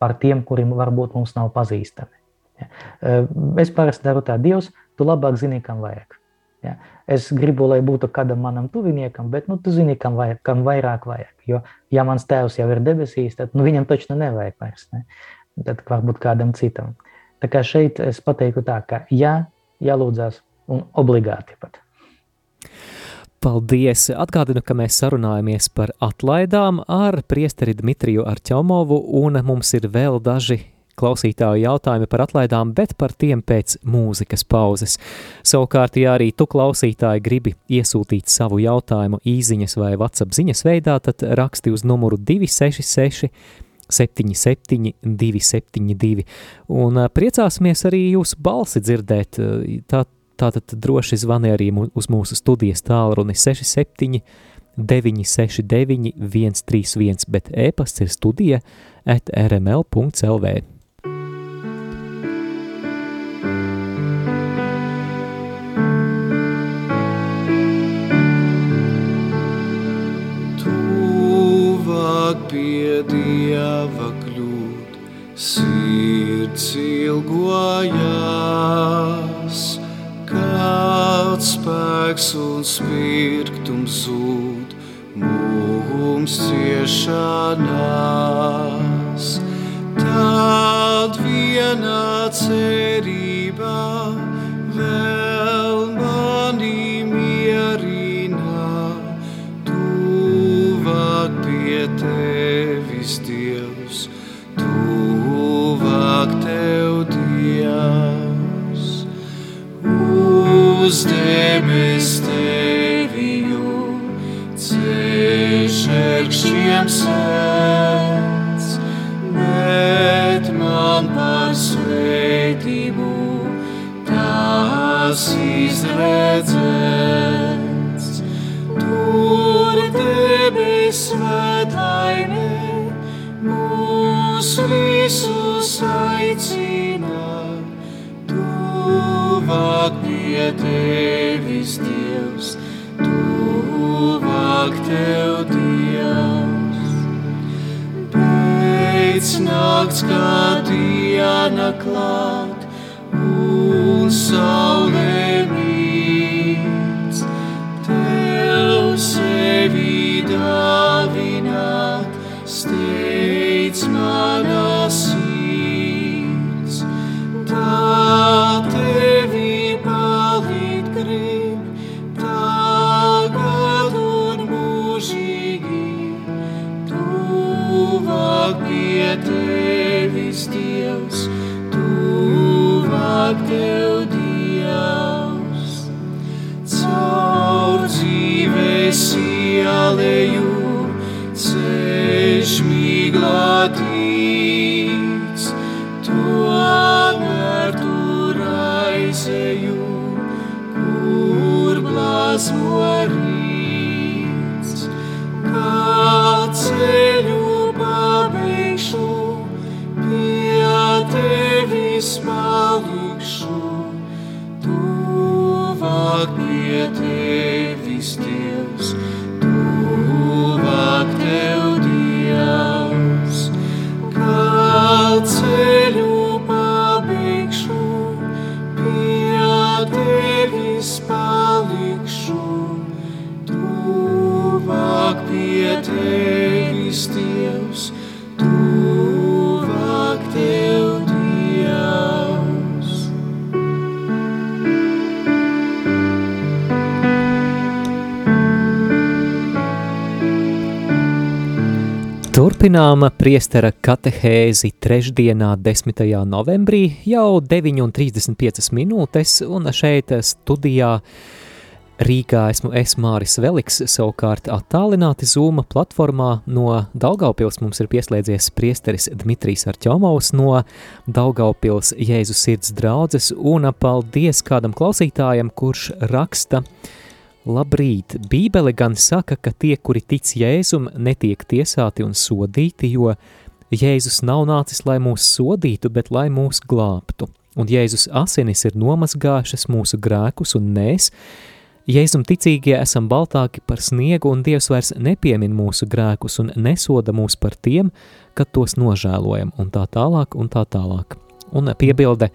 par tiem, kuriem varbūt mums nav pazīstami. Ja. Uh, es parasti daru tā, Dievs, tu labāk zini, kam vajag. Ja. Es gribu, lai būtu kādam manam tuviniekam, bet nu, tu zini, kam, vajag, kam vairāk vajag. Jo, ja mans tēvs jau ir debesīs, tad nu, viņam taču nevajag vairs. Ne? Tad varbūt kādam citam. Tā kā šeit es pateiktu tā, ka jā, jālūdzās un obligāti pat. Paldies! Atgādinu, ka mēs sarunājamies par atlaidām ar priesteri Dmitriju Arķomovu, un mums ir vēl daži klausītāju jautājumi par atlaidām, bet par tiem pēc mūzikas pauzes. Savukārt, ja arī tu klausītāji gribi iesūtīt savu jautājumu īziņas vai WhatsApp ziņas veidā, tad raksti uz numuru 266 77 272 un priecāsimies arī jūsu balsi dzirdēt. Tā, tātad droši zvani arī uz mūsu studijas tālruni 67 969 131, bet e-pasts ir studija at rml.lv. sirds ilgojās, kāds spēks un spirktums zūd mums ciešanās. Tad vienā cerībā vēl mani mierina, tuvāk pie tevis, tuvāk tev, Dievs. Uz debes teviju ceļš ērkšķiem sēdz, Turpinām priestera katehēzi trešdienā, 10. novembrī, jau 9,35 minūtes, un šeit studijā Rīgā esmu es Māris Veliks, savukārt attālināti Zūma platformā no Daugaupils mums ir pieslēdzies priesteris Dmitrijs Arķomovs no Daugaupils Jēzus sirds draudzes un paldies kādam klausītājam, kurš raksta Labrīt! Bībele gan saka, ka tie, kuri tic Jēzum, netiek tiesāti un sodīti, jo Jēzus nav nācis, lai mūs sodītu, bet lai mūs glābtu. Un Jēzus asinis ir nomazgājušas mūsu grēkus un mēs, Jēzum ticīgie esam baltāki par sniegu, un Dievs vairs nepiemin mūsu grēkus un nesoda mūs par tiem, kad tos nožēlojam, un tā tālāk, un tā tālāk. Un piebilde,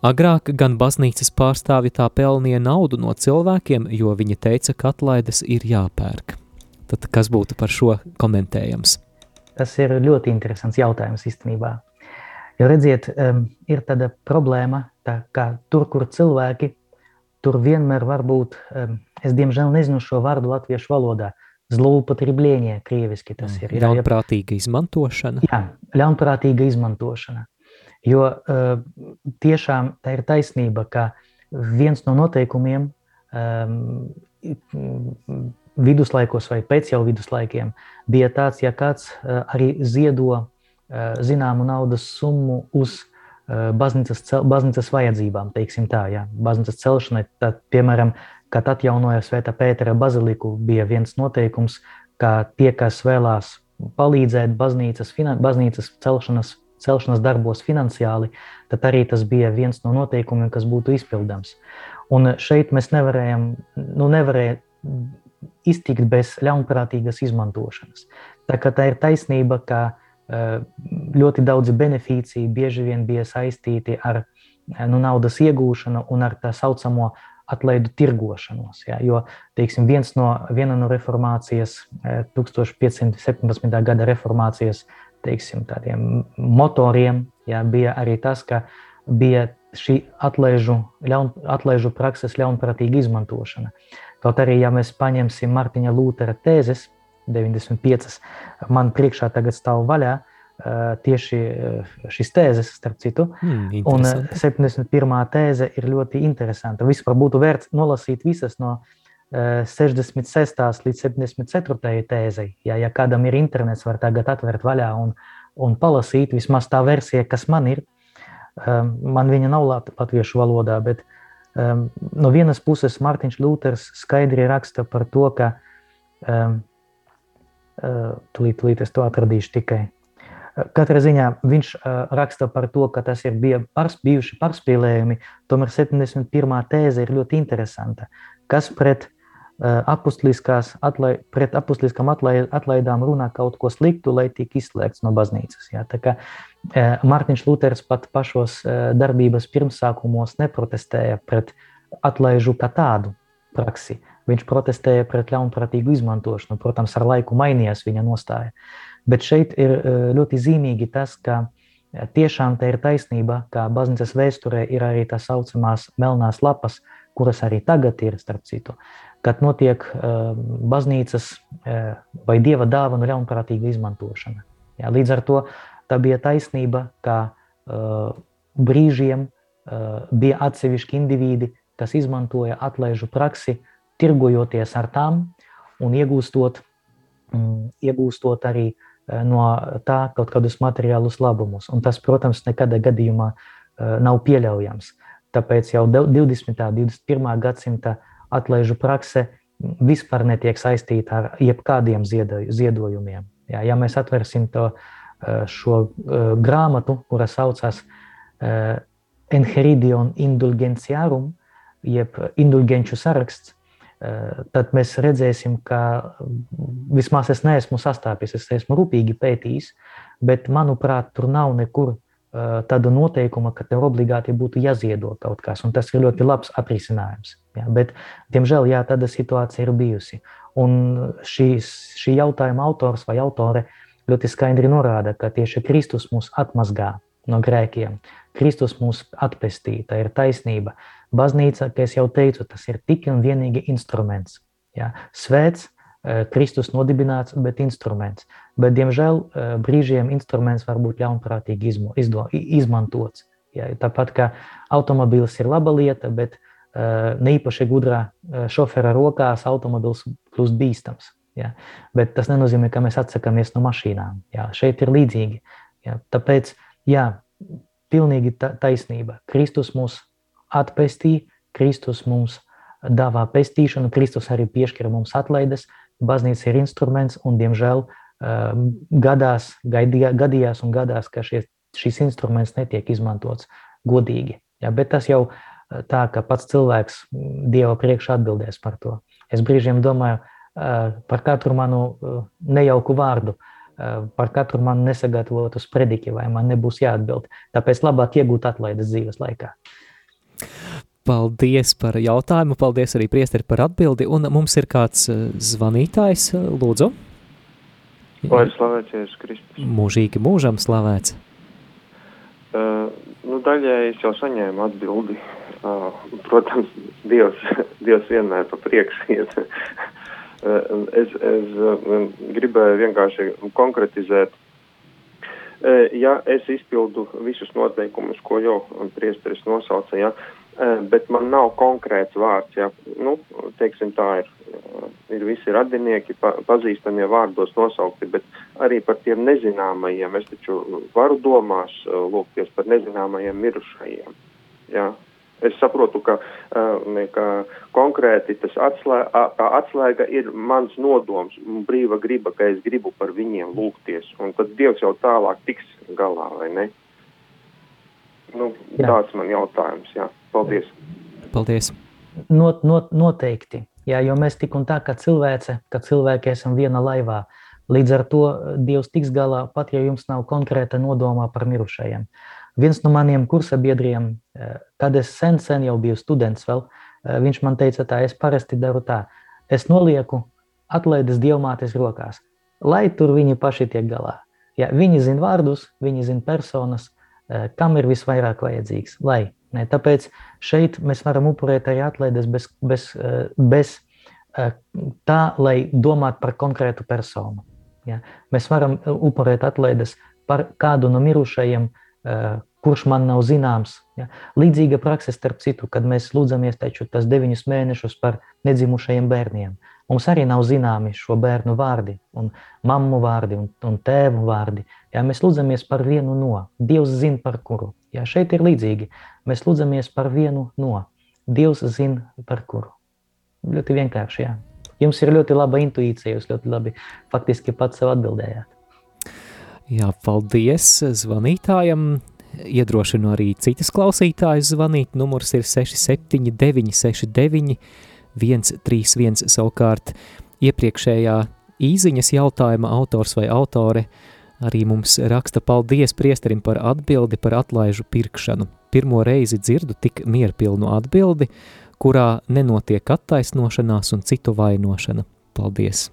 Agrāk gan baznīcas pārstāvi tā pelnīja naudu no cilvēkiem, jo viņi teica, ka atlaides ir jāpērk. Tad kas būtu par šo komentējams? Tas ir ļoti interesants jautājums īstenībā. Jo redziet, um, ir tāda problēma, tā ka tur, kur cilvēki, tur vienmēr var būt, um, es diemžēl nezinu šo vārdu latviešu valodā, zloupotreblēnie krieviski tas ir. Ļaunprātīga izmantošana. Jā, ļaunprātīga izmantošana. Jo tiešām tā ir taisnība, ka viens no noteikumiem um, viduslaikos vai pēc jau viduslaikiem bija tāds, ja kāds uh, arī ziedo uh, zināmu naudas summu uz baznīcas, cel, baznīcas vajadzībām, teiksim tā, ja, baznīcas celšanai. Tad, piemēram, kad atjaunoja Svētā Pētera baziliku, bija viens noteikums, ka tie, kas vēlās palīdzēt baznīcas, baznīcas celšanas, celšanas darbos finansiāli, tad arī tas bija viens no noteikumiem, kas būtu izpildāms. Un šeit mēs nevarējam, nu, nevarēja iztikt bez ļaunprātīgas izmantošanas. Tā, tā ir taisnība, ka Eh, ļoti daudzi benefīciji bieži vien bija saistīti ar eh, nu, naudas iegūšanu un ar tā saucamo atlaidu tirgošanos. Ja, jo teiksim, viens no, viena no reformācijas, 1517. Eh, gada reformācijas teiksim, motoriem ja, bija arī tas, ka bija šī atlaižu, ļaun, atlaižu prakses ļaunprātīga izmantošana. Kaut arī, ja mēs paņemsim Martiņa Lūtera tēzes, 95. Man priekšā tagad stāv vaļā tieši šīs tēzes, starp citu. Mm, un 71. tēze ir ļoti interesanta. Vispār būtu vērts nolasīt visas no 66. līdz 74. tēzei. Ja, ja kādam ir internets, var tagad atvērt vaļā un, un palasīt vismaz tā versija, kas man ir. Man viņa nav latviešu valodā, bet no vienas puses Mārtiņš Luters skaidri raksta par to, ka Tūlīt, tūlīt es to atradīšu tikai. Katrā ziņā viņš raksta par to, ka tas ir bija pars, bijuši pārspīlējumi. Tomēr 71. tēze ir ļoti interesanta. Kas pret apustuliskās atlai, pret apustuliskām atlai, atlaidām runā kaut ko sliktu, lai tik izslēgts no baznīcas. Ja? Tā kā Mārtiņš Luters pat pašos darbības pirmsākumos neprotestēja pret atlaižu kā tādu praksi. Viņš protestēja pret ļaunprātīgu izmantošanu. Protams, ar laiku mainījās viņa nostāja. Bet šeit ir ļoti zīmīgi tas, ka tiešām tā ir taisnība, ka baznīcas vēsturē ir arī tā saucamās melnās lapas, kuras arī tagad ir, starp citu, kad notiek baznīcas vai dieva dāvanu ļaunprātīga izmantošana. Jā, līdz ar to tā bija taisnība, ka brīžiem bija atsevišķi indivīdi, kas izmantoja atlaižu praksi, tirgojoties ar tām un iegūstot, mm, iegūstot arī eh, no tā kaut kādus materiālus labumus. Un tas, protams, nekādā gadījumā eh, nav pieļaujams. Tāpēc jau 20. un 21. gadsimta atlaižu prakse vispār netiek saistīta ar jebkādiem ziedojumiem. Jā, ja mēs atvērsim to, eh, šo grāmatu, kura saucas Enheridion Indulgentiarum, jeb indulgenču saraksts, Eh, tad mēs redzēsim, ka vismaz es neesmu sastāpis, es esmu rūpīgi pētījis, bet manuprāt, tur nav nekur eh, tāda noteikuma, ka tev obligāti būtu jāziedo kaut kas, un tas ir ļoti labs atrisinājums. Ja, bet, diemžēl, jā, tāda situācija ir bijusi. Un šīs, šī jautājuma autors vai autore ļoti skaidri norāda, ka tieši Kristus mūs atmazgā no grēkiem. Kristus mūs atpestīja, tā ir taisnība. Baznīca, kā jau teicu, tas ir tikai un vienīgi instruments. Ja? Svēts, eh, Kristus nodibināts, bet instruments. Bet, diemžēl, eh, brīžiem instruments var būt ļaunprātīgi izmo, izdo, izmantots. Ja? Tāpat kā automobīls ir laba lieta, bet neīpaši gudrā šofera rokās automobils kļūst bīstams. Ja? Bet tas nenozīmē, ka mēs atsakāmies no mašīnām. Ja? Šeit ir līdzīgi. Ja? Tāpēc, jā, pilnīgi taisnība. Kristus mūs atpestīja, Kristus mums dāvā pestīšanu, Kristus arī piešķira mums atlaides, baznīca ir instruments, un, diemžēl, gadās, gaidījā, gadījās un gadās, ka šie, šis instruments netiek izmantots godīgi. Ja, bet tas jau tā, ka pats cilvēks Dieva priekšā atbildēs par to. Es brīžiem domāju par katru manu nejauku vārdu, par katru manu nesagatavotu sprediķi, vai man nebūs jāatbild. Tāpēc labāk iegūt atlaides dzīves laikā. Paldies par jautājumu, paldies arī priesteri par atbildi, un mums ir kāds zvanītājs, lūdzu. Lai slavēts Jēzus Kristus. Mūžīgi mūžam slavēts. Uh, nu, daļai es jau saņēmu atbildi. Uh, protams, Dievs, Dievs vienmēr pa priekšu iet. uh, es, es uh, gribēju vienkārši konkretizēt. Uh, ja es izpildu visus noteikumus, ko jau priesteris nosauca, ja, bet man nav konkrēts vārds. Ja, nu, teiksim, tā ir, ir visi radinieki, pa, pazīstamie vārdos nosaukti, bet arī par tiem nezināmajiem. Es taču varu domās lūgties par nezināmajiem mirušajiem. Ja. Es saprotu, ka, ka konkrēti tas atslē, atslēga ir mans nodoms, brīva griba, ka es gribu par viņiem lūgties. Un tad Dievs jau tālāk tiks galā, vai ne? Nu, jā. tāds man jautājums, jā. Paldies! Paldies. Not, not, noteikti, jā, jo mēs tik un tā kā cilvēce, ka cilvēki esam viena laivā. Līdz ar to Dievs tiks galā, pat ja jums nav konkrēta nodomā par mirušajiem. Viens no maniem kursabiedriem, eh, kad es sen, sen jau biju students vēl, eh, viņš man teica tā, es parasti daru tā, es nolieku atlaides dievmātes rokās, lai tur viņi paši tiek galā. Ja, viņi zina vārdus, viņi zina personas, eh, kam ir visvairāk vajadzīgs, lai Ne, tāpēc šeit mēs varam upurēt arī atlaides bez, bez, eh, bez eh, tā, lai domātu par konkrētu personu. Ja? Mēs varam eh, upurēt atlaides par kādu no mirušajiem, kurš man nav zināms. Ja? Līdzīga praksa, starp citu, kad mēs lūdzamies taču tas deviņus mēnešus par nedzimušajiem bērniem. Mums arī nav zināmi šo bērnu vārdi, un mammu vārdi un, un tēvu vārdi. Ja? Mēs lūdzamies par vienu no. Dievs zina par kuru. Ja? Šeit ir līdzīgi. Mēs lūdzamies par vienu no. Dievs zina par kuru. Ļoti vienkārši, jā. Jums ir ļoti laba intuīcija, jūs ļoti labi faktiski pats sev atbildējāt. Jā, paldies zvanītājam. Iedrošinu arī citas klausītājas zvanīt. Numurs ir 679 69 131 savukārt iepriekšējā īziņas jautājuma autors vai autore arī mums raksta paldies priesterim par atbildi par atlaižu pirkšanu pirmo reizi dzirdu tik mierpilnu atbildi, kurā nenotiek attaisnošanās un citu vainošana. Paldies!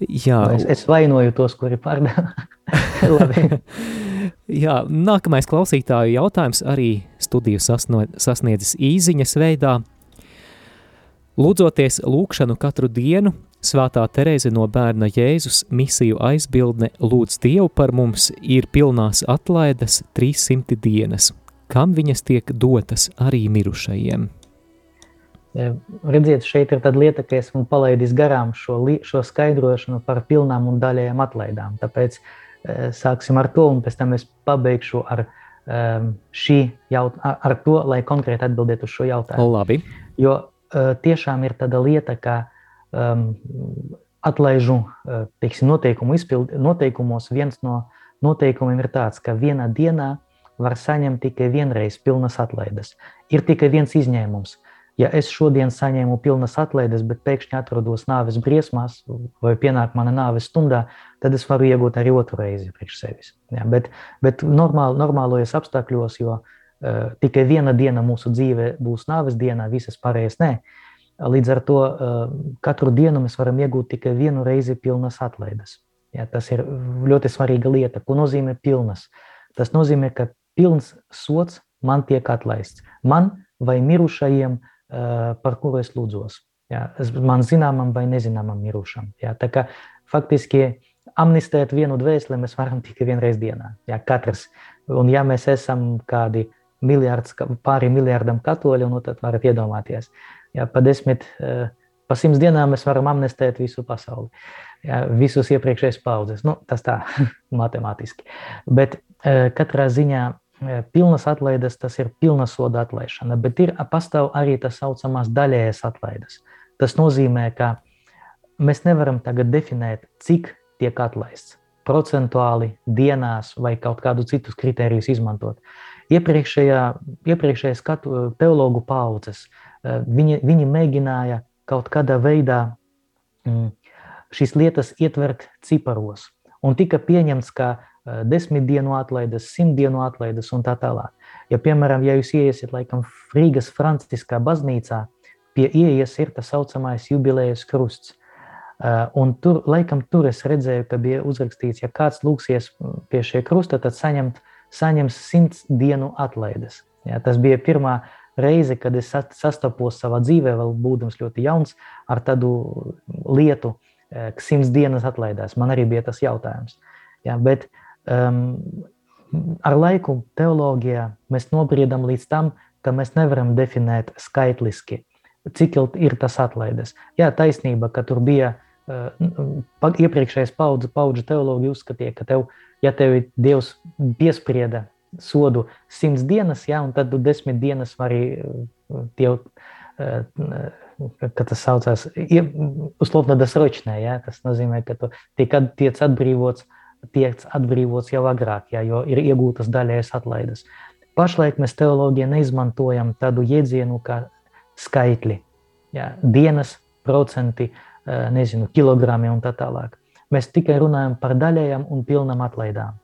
Jā, es, es vainoju tos, kuri pārdā. Jā, nākamais klausītāju jautājums arī studiju sasno, sasniedzis īziņas veidā. Lūdzoties lūkšanu katru dienu, Svētā Terēze no bērna Jēzus misiju aizbildne lūdz Dievu par mums ir pilnās atlaides 300 dienas kam viņas tiek dotas arī mirušajiem. Redziet, šeit ir tāda lieta, ka esmu palaidis garām šo, šo skaidrošanu par pilnām un daļējām atlaidām. Tāpēc e, sāksim ar to, un pēc tam es pabeigšu ar, šī jaut, ar to, lai konkrēti atbildētu uz šo jautājumu. Labi. Jo e, tiešām ir tāda lieta, ka um, atlaižu e, teiksim, noteikumu izpild, noteikumos viens no noteikumiem ir tāds, ka vienā dienā var saņemt tikai vienreiz pilnas atlaides. Ir tikai viens izņēmums. Ja es šodien saņēmu pilnas atlaides, bet pēkšņi atrodos nāves briesmās, vai pienāk mana nāves stundā, tad es varu iegūt arī otru reizi priekš sevis. Ja, bet bet normāl, normālajos apstākļos, jo uh, tikai viena diena mūsu dzīve būs nāves dienā, visas pārējās nē. Līdz ar to uh, katru dienu mēs varam iegūt tikai vienu reizi pilnas atlaides. Ja, tas ir ļoti svarīga lieta. Ko nozīmē pilnas? Tas nozīmē, ka pilns sots man tiek atlaists. Man vai mirušajiem, par kuru es lūdzos. Jā, man zināmam vai nezināmam mirušam. Jā, tā kā faktiski amnestēt vienu dvēseli mēs varam tikai vienreiz dienā. Jā, katrs. Un ja mēs esam kādi miljards, pāri miljardam katoļu, nu tad varat iedomāties. Jā, pa desmit, pa simts dienām mēs varam amnestēt visu pasauli. Jā, visus iepriekšējos paudzes. Nu, tas tā, matemātiski. Bet katrā ziņā pilnas atlaides, tas ir pilna soda atlaišana, bet ir pastāv arī tas saucamās daļējas atlaides. Tas nozīmē, ka mēs nevaram tagad definēt, cik tiek atlaists procentuāli dienās vai kaut kādu citus kritērijus izmantot. Iepriekšējā, skatu teologu paudzes, viņi, viņi mēģināja kaut kādā veidā mm, šīs lietas ietvert ciparos. Un tika pieņemts, ka desmit dienu atlaides, simt dienu atlaides un tā tālāk. Ja, piemēram, ja jūs ieiesiet laikam Frīgas Franciskā baznīcā, pie ieejas ir tas saucamais jubilējas krusts. Uh, un tur, laikam, tur es redzēju, ka bija uzrakstīts, ja kāds lūksies pie šie krusta, tad saņemt, saņems simts dienu atlaides. Ja, tas bija pirmā reize, kad es sastapos savā dzīvē, vēl būdams ļoti jauns, ar tādu lietu, ka simts dienas atlaidās. Man arī bija tas jautājums. Ja, bet um, ar laiku teoloģijā mēs nobriedam līdz tam, ka mēs nevaram definēt skaitliski, cik ir tas atlaides. Jā, taisnība, ka tur bija uh, iepriekšējais paudze, paudžu teoloģija uzskatīja, ka tev, ja tev Dievs piesprieda sodu simts dienas, ja, un tad tu desmit dienas vari uh, tie, uh, uh, kā tas saucās, uzlūknē dasročnē, ja, tas nozīmē, ka tu tiek, tiec atbrīvots, tiek atbrīvots jau agrāk, ja, jo ir iegūtas daļējas atlaides. Pašlaik mēs teoloģijā neizmantojam tādu jēdzienu kā skaitļi, ja, dienas, procenti, nezinu, kilogrami un tā tālāk. Mēs tikai runājam par daļējām un pilnām atlaidām.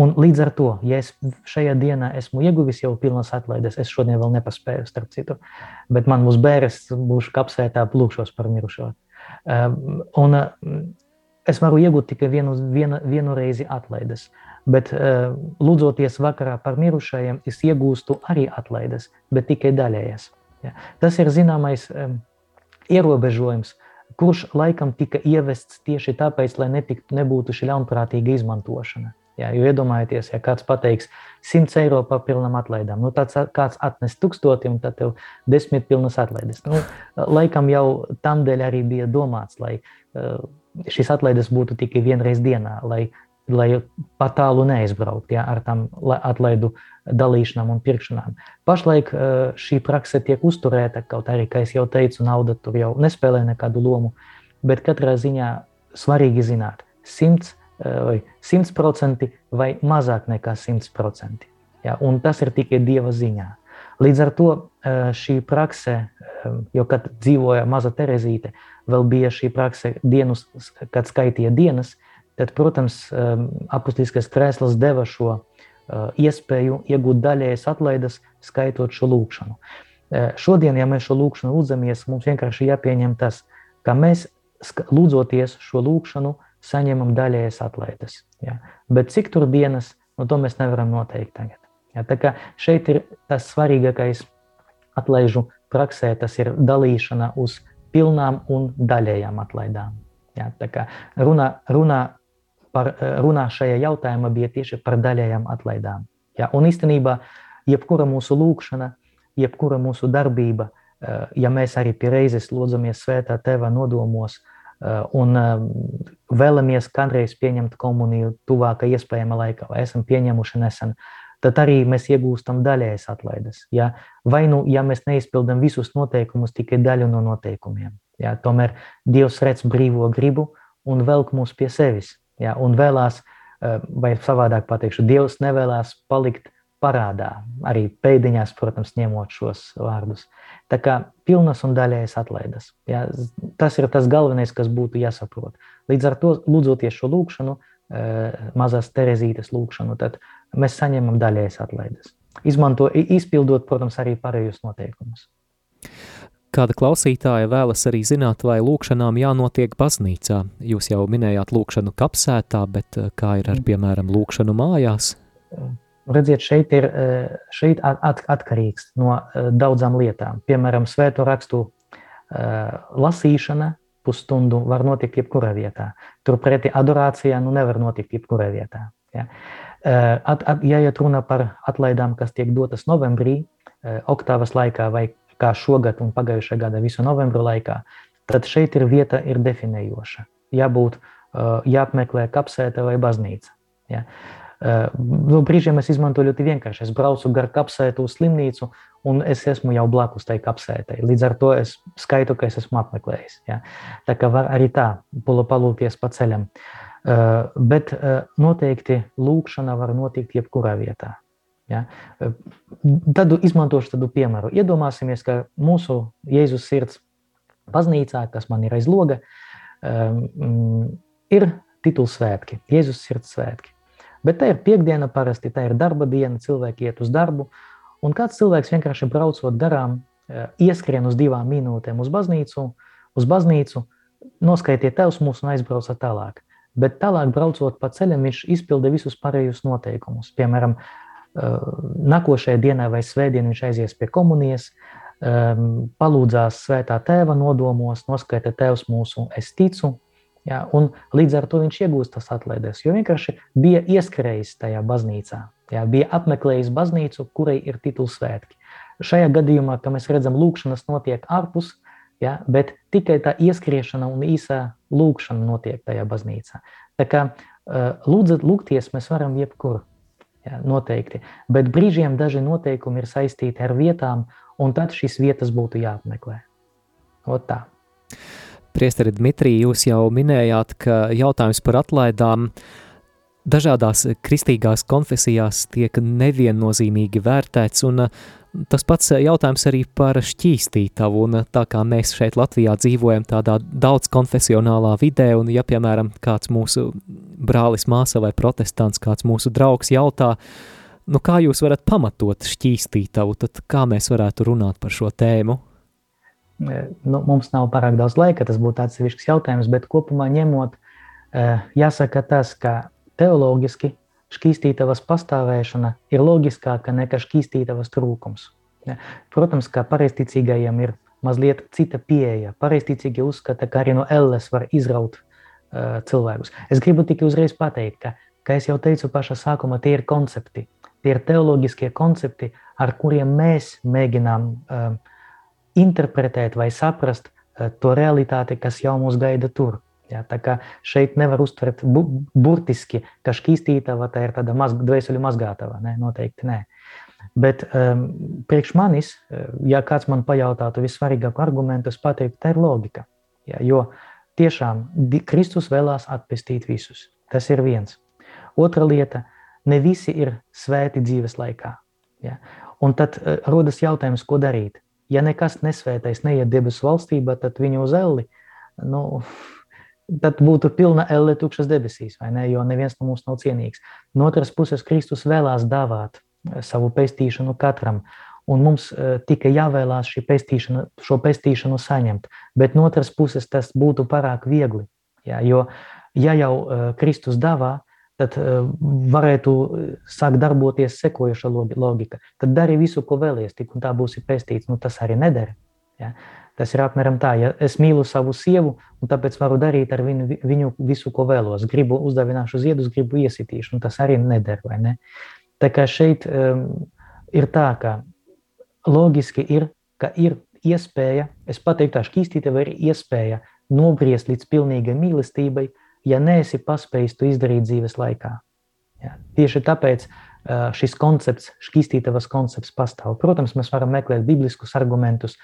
Un līdz ar to, ja es šajā dienā esmu ieguvis jau pilnas atlaides, es šodien vēl nepaspēju, starp citu, bet man būs bērns, būšu kapsētā, lūkšos par mirušo. Un es varu iegūt tikai vienu, vienu, vienu reizi atlaides. Bet uh, lūdzoties vakarā par mirušajiem, es iegūstu arī atlaides, bet tikai daļējas. Ja. Tas ir zināmais um, ierobežojums, kurš laikam tika ievests tieši tāpēc, lai netiktu, nebūtu šī ļaunprātīga izmantošana. Ja, jo iedomājieties, ja kāds pateiks 100 eiro par pilnām atlaidām, nu tāds kāds atnes tūkstoti un tad tev desmit pilnas atlaides. Nu, laikam jau tam dēļ arī bija domāts, lai uh, šīs atlaides būtu tikai vienreiz dienā, lai, lai pat tālu neaizbraukt ja, ar tām atlaidu dalīšanām un pirkšanām. Pašlaik šī prakse tiek uzturēta, kaut arī, kā jau teicu, nauda tur jau nespēlē nekādu lomu, bet katrā ziņā svarīgi zināt, 100 vai 100% vai mazāk nekā 100%. Ja, un tas ir tikai Dieva ziņā. Līdz ar to šī prakse, jo kad dzīvoja maza Terezīte, vēl bija šī prakse, dienas, kad skaitīja dienas, tad, protams, apustiskais krēsls deva šo iespēju iegūt daļējas atlaides, skaitot šo lūkšanu. Šodien, ja mēs šo lūkšanu lūdzamies, mums vienkārši jāpieņem tas, ka mēs lūdzoties šo lūkšanu, saņemam daļējas atlaides. Ja? Bet cik tur dienas, no to mēs nevaram noteikt tagad. Ja? Tā kā šeit ir tas svarīgākais atlaižu praksē, tas ir dalīšana uz pilnām un daļējām atlaidām. Ja, tā kā runā, runā, par, runā šajā jautājumā bija tieši par daļējām atlaidām. Ja, un īstenībā jebkura mūsu lūkšana, jebkura mūsu darbība, ja mēs arī pie reizes lūdzamies svētā teva nodomos un vēlamies kādreiz pieņemt komuniju tuvākā iespējama laikā, vai esam pieņemuši nesen, tad arī mēs iegūstam daļējas atlaides. Ja? Vai nu, ja mēs neizpildām visus noteikumus, tikai daļu no noteikumiem. Ja? Tomēr Dievs redz brīvo gribu un velk mūs pie sevis. Ja? Un vēlās, eh, vai savādāk pateikšu, Dievs nevēlas palikt parādā, arī pēdiņās, protams, ņemot šos vārdus. Tā kā pilnas un daļējas atlaides. Ja? Tas ir tas galvenais, kas būtu jāsaprot. Līdz ar to, lūdzoties šo lūkšanu, eh, mazās Terezītes lūkšanu, tad mēs saņemam daļējas atlaides. Izmanto, izpildot, protams, arī pārējos noteikumus. Kāda klausītāja vēlas arī zināt, vai lūkšanām jānotiek baznīcā? Jūs jau minējāt lūkšanu kapsētā, bet eh, kā ir ar, mm. piemēram, lūkšanu mājās? Redziet, šeit ir eh, šeit at, atkarīgs no eh, daudzām lietām. Piemēram, svēto rakstu lasīšana pusstundu var notikt jebkurā vietā. Turpretī adorācijā nu nevar notikt jebkurā vietā. Ja? At, at, ja iet runa par atlaidām, kas tiek dotas novembrī, oktāvas laikā vai kā šogad un pagājušajā gadā visu novembru laikā, tad šeit ir vieta ir definējoša. Jābūt, jāapmeklē kapsēta vai baznīca. Ja. Nu, brīžiem es izmantoju ļoti vienkārši. Es braucu gar kapsētu uz slimnīcu, un es esmu jau blakus tai kapsētai. Līdz ar to es skaitu, ka es esmu apmeklējis. Ja. Tā kā var arī tā palūkties pa ceļam. Bet noteikti lūkšana var notikt jebkurā vietā. Ja? Tad izmantošu tādu piemēru. Iedomāsimies, ka mūsu Jēzus sirds baznīcā, kas man ir aiz loga, ir tituls svētki, Jēzus sirds svētki. Bet tā ir piekdiena parasti, tā ir darba diena, cilvēki iet uz darbu, un kāds cilvēks vienkārši braucot garām, ieskrien uz divām minūtēm uz baznīcu, uz baznīcu noskaitiet tevs mūs un aizbraucat tālāk. Bet tālāk braucot pa ceļam, viņš izpilda visus pārējos noteikumus. Piemēram, nākošajā dienā vai svētdien viņš aizies pie komunijas, palūdzās svētā tēva nodomos, noskaita tevs mūsu es ticu, Ja, un līdz ar to viņš iegūst tas atlaides, jo vienkārši bija ieskrējis tajā baznīcā, ja, bija apmeklējis baznīcu, kurai ir tituls svētki. Šajā gadījumā, kā mēs redzam, lūkšanas notiek ārpus, ja, bet tikai tā ieskriešana un īsā lūkšana notiek tajā baznīcā. Tā kā lūdzat, lūgties mēs varam jebkur, ja, noteikti, bet brīžiem daži noteikumi ir saistīti ar vietām, un tad šīs vietas būtu jāapmeklē. Ot tā. Priesteri Dmitrija, jūs jau minējāt, ka jautājums par atlaidām dažādās kristīgās konfesijās tiek neviennozīmīgi vērtēts, un uh, tas pats jautājums arī par šķīstītavu, un uh, tā kā mēs šeit Latvijā dzīvojam tādā daudz konfesionālā vidē, un ja, piemēram, kāds mūsu brālis, māsa vai protestants, kāds mūsu draugs jautā, nu kā jūs varat pamatot šķīstītavu, tad kā mēs varētu runāt par šo tēmu? Nu, mums nav pārāk daudz laika, tas būtu atsevišķs jautājums, bet kopumā ņemot, jāsaka tas, ka teoloģiski šķīstītavas pastāvēšana ir loģiskāka nekā šķīstītavas trūkums. Protams, ka pareizticīgajiem ir mazliet cita pieeja. Pareizticīgie uzskata, ka arī no elles var izraut uh, cilvēkus. Es gribu tikai uzreiz pateikt, ka, kā jau teicu pašā sākumā, tie ir koncepti. Tie ir teoloģiskie koncepti, ar kuriem mēs mēģinām uh, interpretēt vai saprast eh, to realitāti, kas jau mūs gaida tur. Ja, tā kā šeit nevar uztvert bu burtiski, ka šķīstītava tā ir tāda maz, dvēseli mazgātava. Ne, noteikti nē. Bet um, priekš manis, eh, ja kāds man pajautātu vissvarīgāko argumentu, es pateiktu, tā ir loģika. Ja, jo tiešām Kristus vēlās atpestīt visus. Tas ir viens. Otra lieta, ne visi ir svēti dzīves laikā. Ja. Un tad uh, rodas jautājums, ko darīt ja nekas nesvētais neiet debesu valstībā, tad viņu uz elli, nu, tad būtu pilna elle tukšas debesīs, vai ne, jo neviens no mums nav cienīgs. No otras puses, Kristus vēlās dāvāt eh, savu pestīšanu katram, un mums uh, tikai jāvēlās šī pestīšana, šo pestīšanu saņemt, bet no otras puses tas būtu pārāk viegli, jā, jo ja jau uh, Kristus dāvā, tad uh, varētu eh, sākt darboties sekojoša logika. Tad dari visu, ko vēlies, tik un tā būsi pestīts. Nu, tas arī nedara. Ja? Tas ir apmēram tā, ja es mīlu savu sievu, un tāpēc varu darīt ar viņu, viņu visu, ko vēlos. Gribu uzdāvināšu ziedus, gribu iesitīšu, un tas arī nedara. Ne? Tā kā šeit um, ir tā, ka loģiski ir, ka ir iespēja, es pateiktu tā šķīstīte, vai ir iespēja nobriest līdz pilnīgai mīlestībai, ja neesi paspējis to izdarīt dzīves laikā. Ja, tieši tāpēc šis koncepts, šķīstītavas koncepts pastāv. Protams, mēs varam meklēt bibliskus argumentus,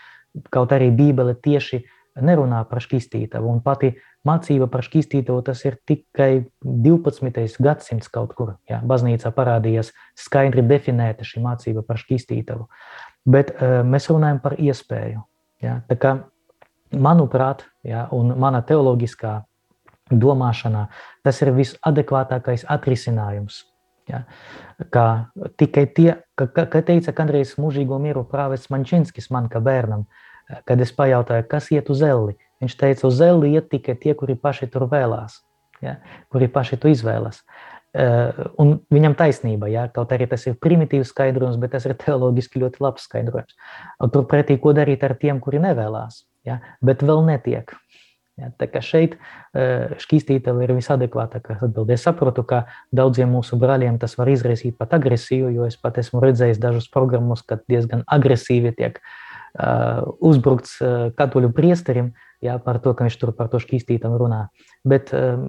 kaut arī Bībele tieši nerunā par šķīstītavu, un pati mācība par šķīstītavu tas ir tikai 12. gadsimts kaut kur. Ja, baznīcā parādījās skaidri definēta šī mācība par šķīstītavu. Bet uh, mēs runājam par iespēju. Ja, tā kā, manuprāt, ja, un mana teoloģiskā domāšanā, tas ir visadekvātākais atrisinājums. Ja? Kā tikai tie, ka, ka, ka teica kādreiz mūžīgo mieru prāvests Mančinskis man kā bērnam, kad es pajautāju, kas iet uz elli. Viņš teica, uz elli iet tikai tie, kuri paši tur vēlās, ja? kuri paši to izvēlas. Uh, un viņam taisnība, ja? kaut arī tas ir primitīvs skaidrojums, bet tas ir teoloģiski ļoti labs skaidrojums. Turpretī, ko darīt ar tiem, kuri nevēlas, ja? bet vēl netiek. Ja, tā kā šeit šķīstītava ir visadekvātākā atbilde. Es saprotu, ka daudziem mūsu brāļiem tas var izraisīt pat agresiju, jo es pat esmu redzējis dažus programmus, kad diezgan agresīvi tiek uh, uzbrukts uh, katoļu priesterim, jā, par to, ka viņš tur par to šķīstītavu runā. Bet uh,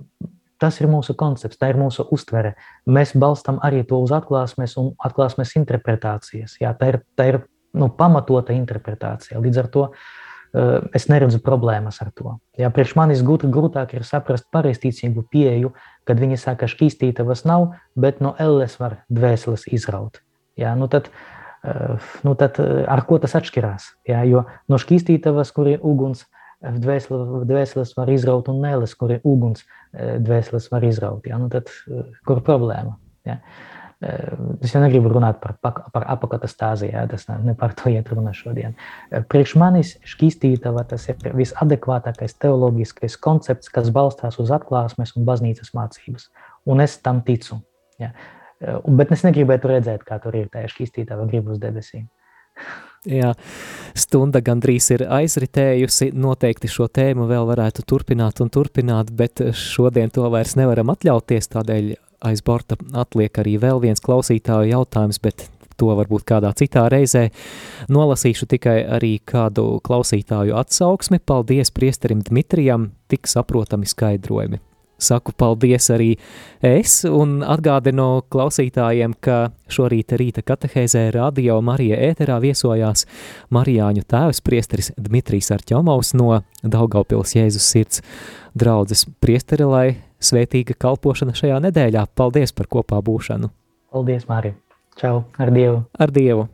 tas ir mūsu koncepts, tā ir mūsu uztvere. Mēs balstam arī to uz atklāsmes un atklāsmes interpretācijas. Jā, tā ir, tā ir nu, pamatota interpretācija. Līdz ar to uh, es neredzu problēmas ar to. Jā, priekš manis grūtāk ir saprast pareizticīgu pieeju, kad viņi saka, ka šķīstītavas nav, bet no elles var dvēseles izraut. Jā, nu tad, eh, nu tad eh, ar ko tas atšķirās? Jā, jo no šķīstītavas, kur ir uguns, dvēseles, dvēseles var izraut, un elles, kur ir uguns, dvēseles var izraut. Jā, nu tad kur problēma? Jā. Es jau negribu runāt par, par apakatastāziju, jā, tas ne, par to iet runa šodien. Priekš manis šķīstītava tas ir visadekvātākais teoloģiskais koncepts, kas balstās uz atklāsmes un baznīcas mācības. Un es tam ticu. Jā. Bet es negribētu redzēt, kā tur ir tā šķīstītava grib uz debesīm. Jā, stunda gandrīz ir aizritējusi. Noteikti šo tēmu vēl varētu turpināt un turpināt, bet šodien to vairs nevaram atļauties. Tādēļ aiz borta atliek arī vēl viens klausītāju jautājums, bet to varbūt kādā citā reizē. Nolasīšu tikai arī kādu klausītāju atsauksmi. Paldies priesterim Dmitrijam, tik saprotami skaidrojumi. Saku paldies arī es un atgādinu klausītājiem, ka šorīt rīta katehēzē radio Marija ēterā viesojās Marijāņu tēvs priesteris Dmitrijs Arķomovs no Daugaupils Jēzus sirds draudzes priesteri, lai svētīga kalpošana šajā nedēļā. Paldies par kopā būšanu. Paldies, Mārija. Čau, ar Dievu. Ar Dievu.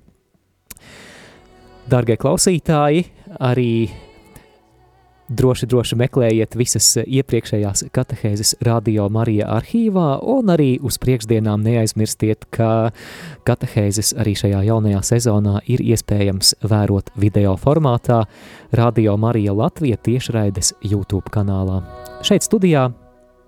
Dargie klausītāji, arī droši, droši meklējiet visas iepriekšējās katehēzes radio Marija arhīvā un arī uz priekšdienām neaizmirstiet, ka katehēzes arī šajā jaunajā sezonā ir iespējams vērot video formātā Radio Marija Latvija tiešraides YouTube kanālā. Šeit studijā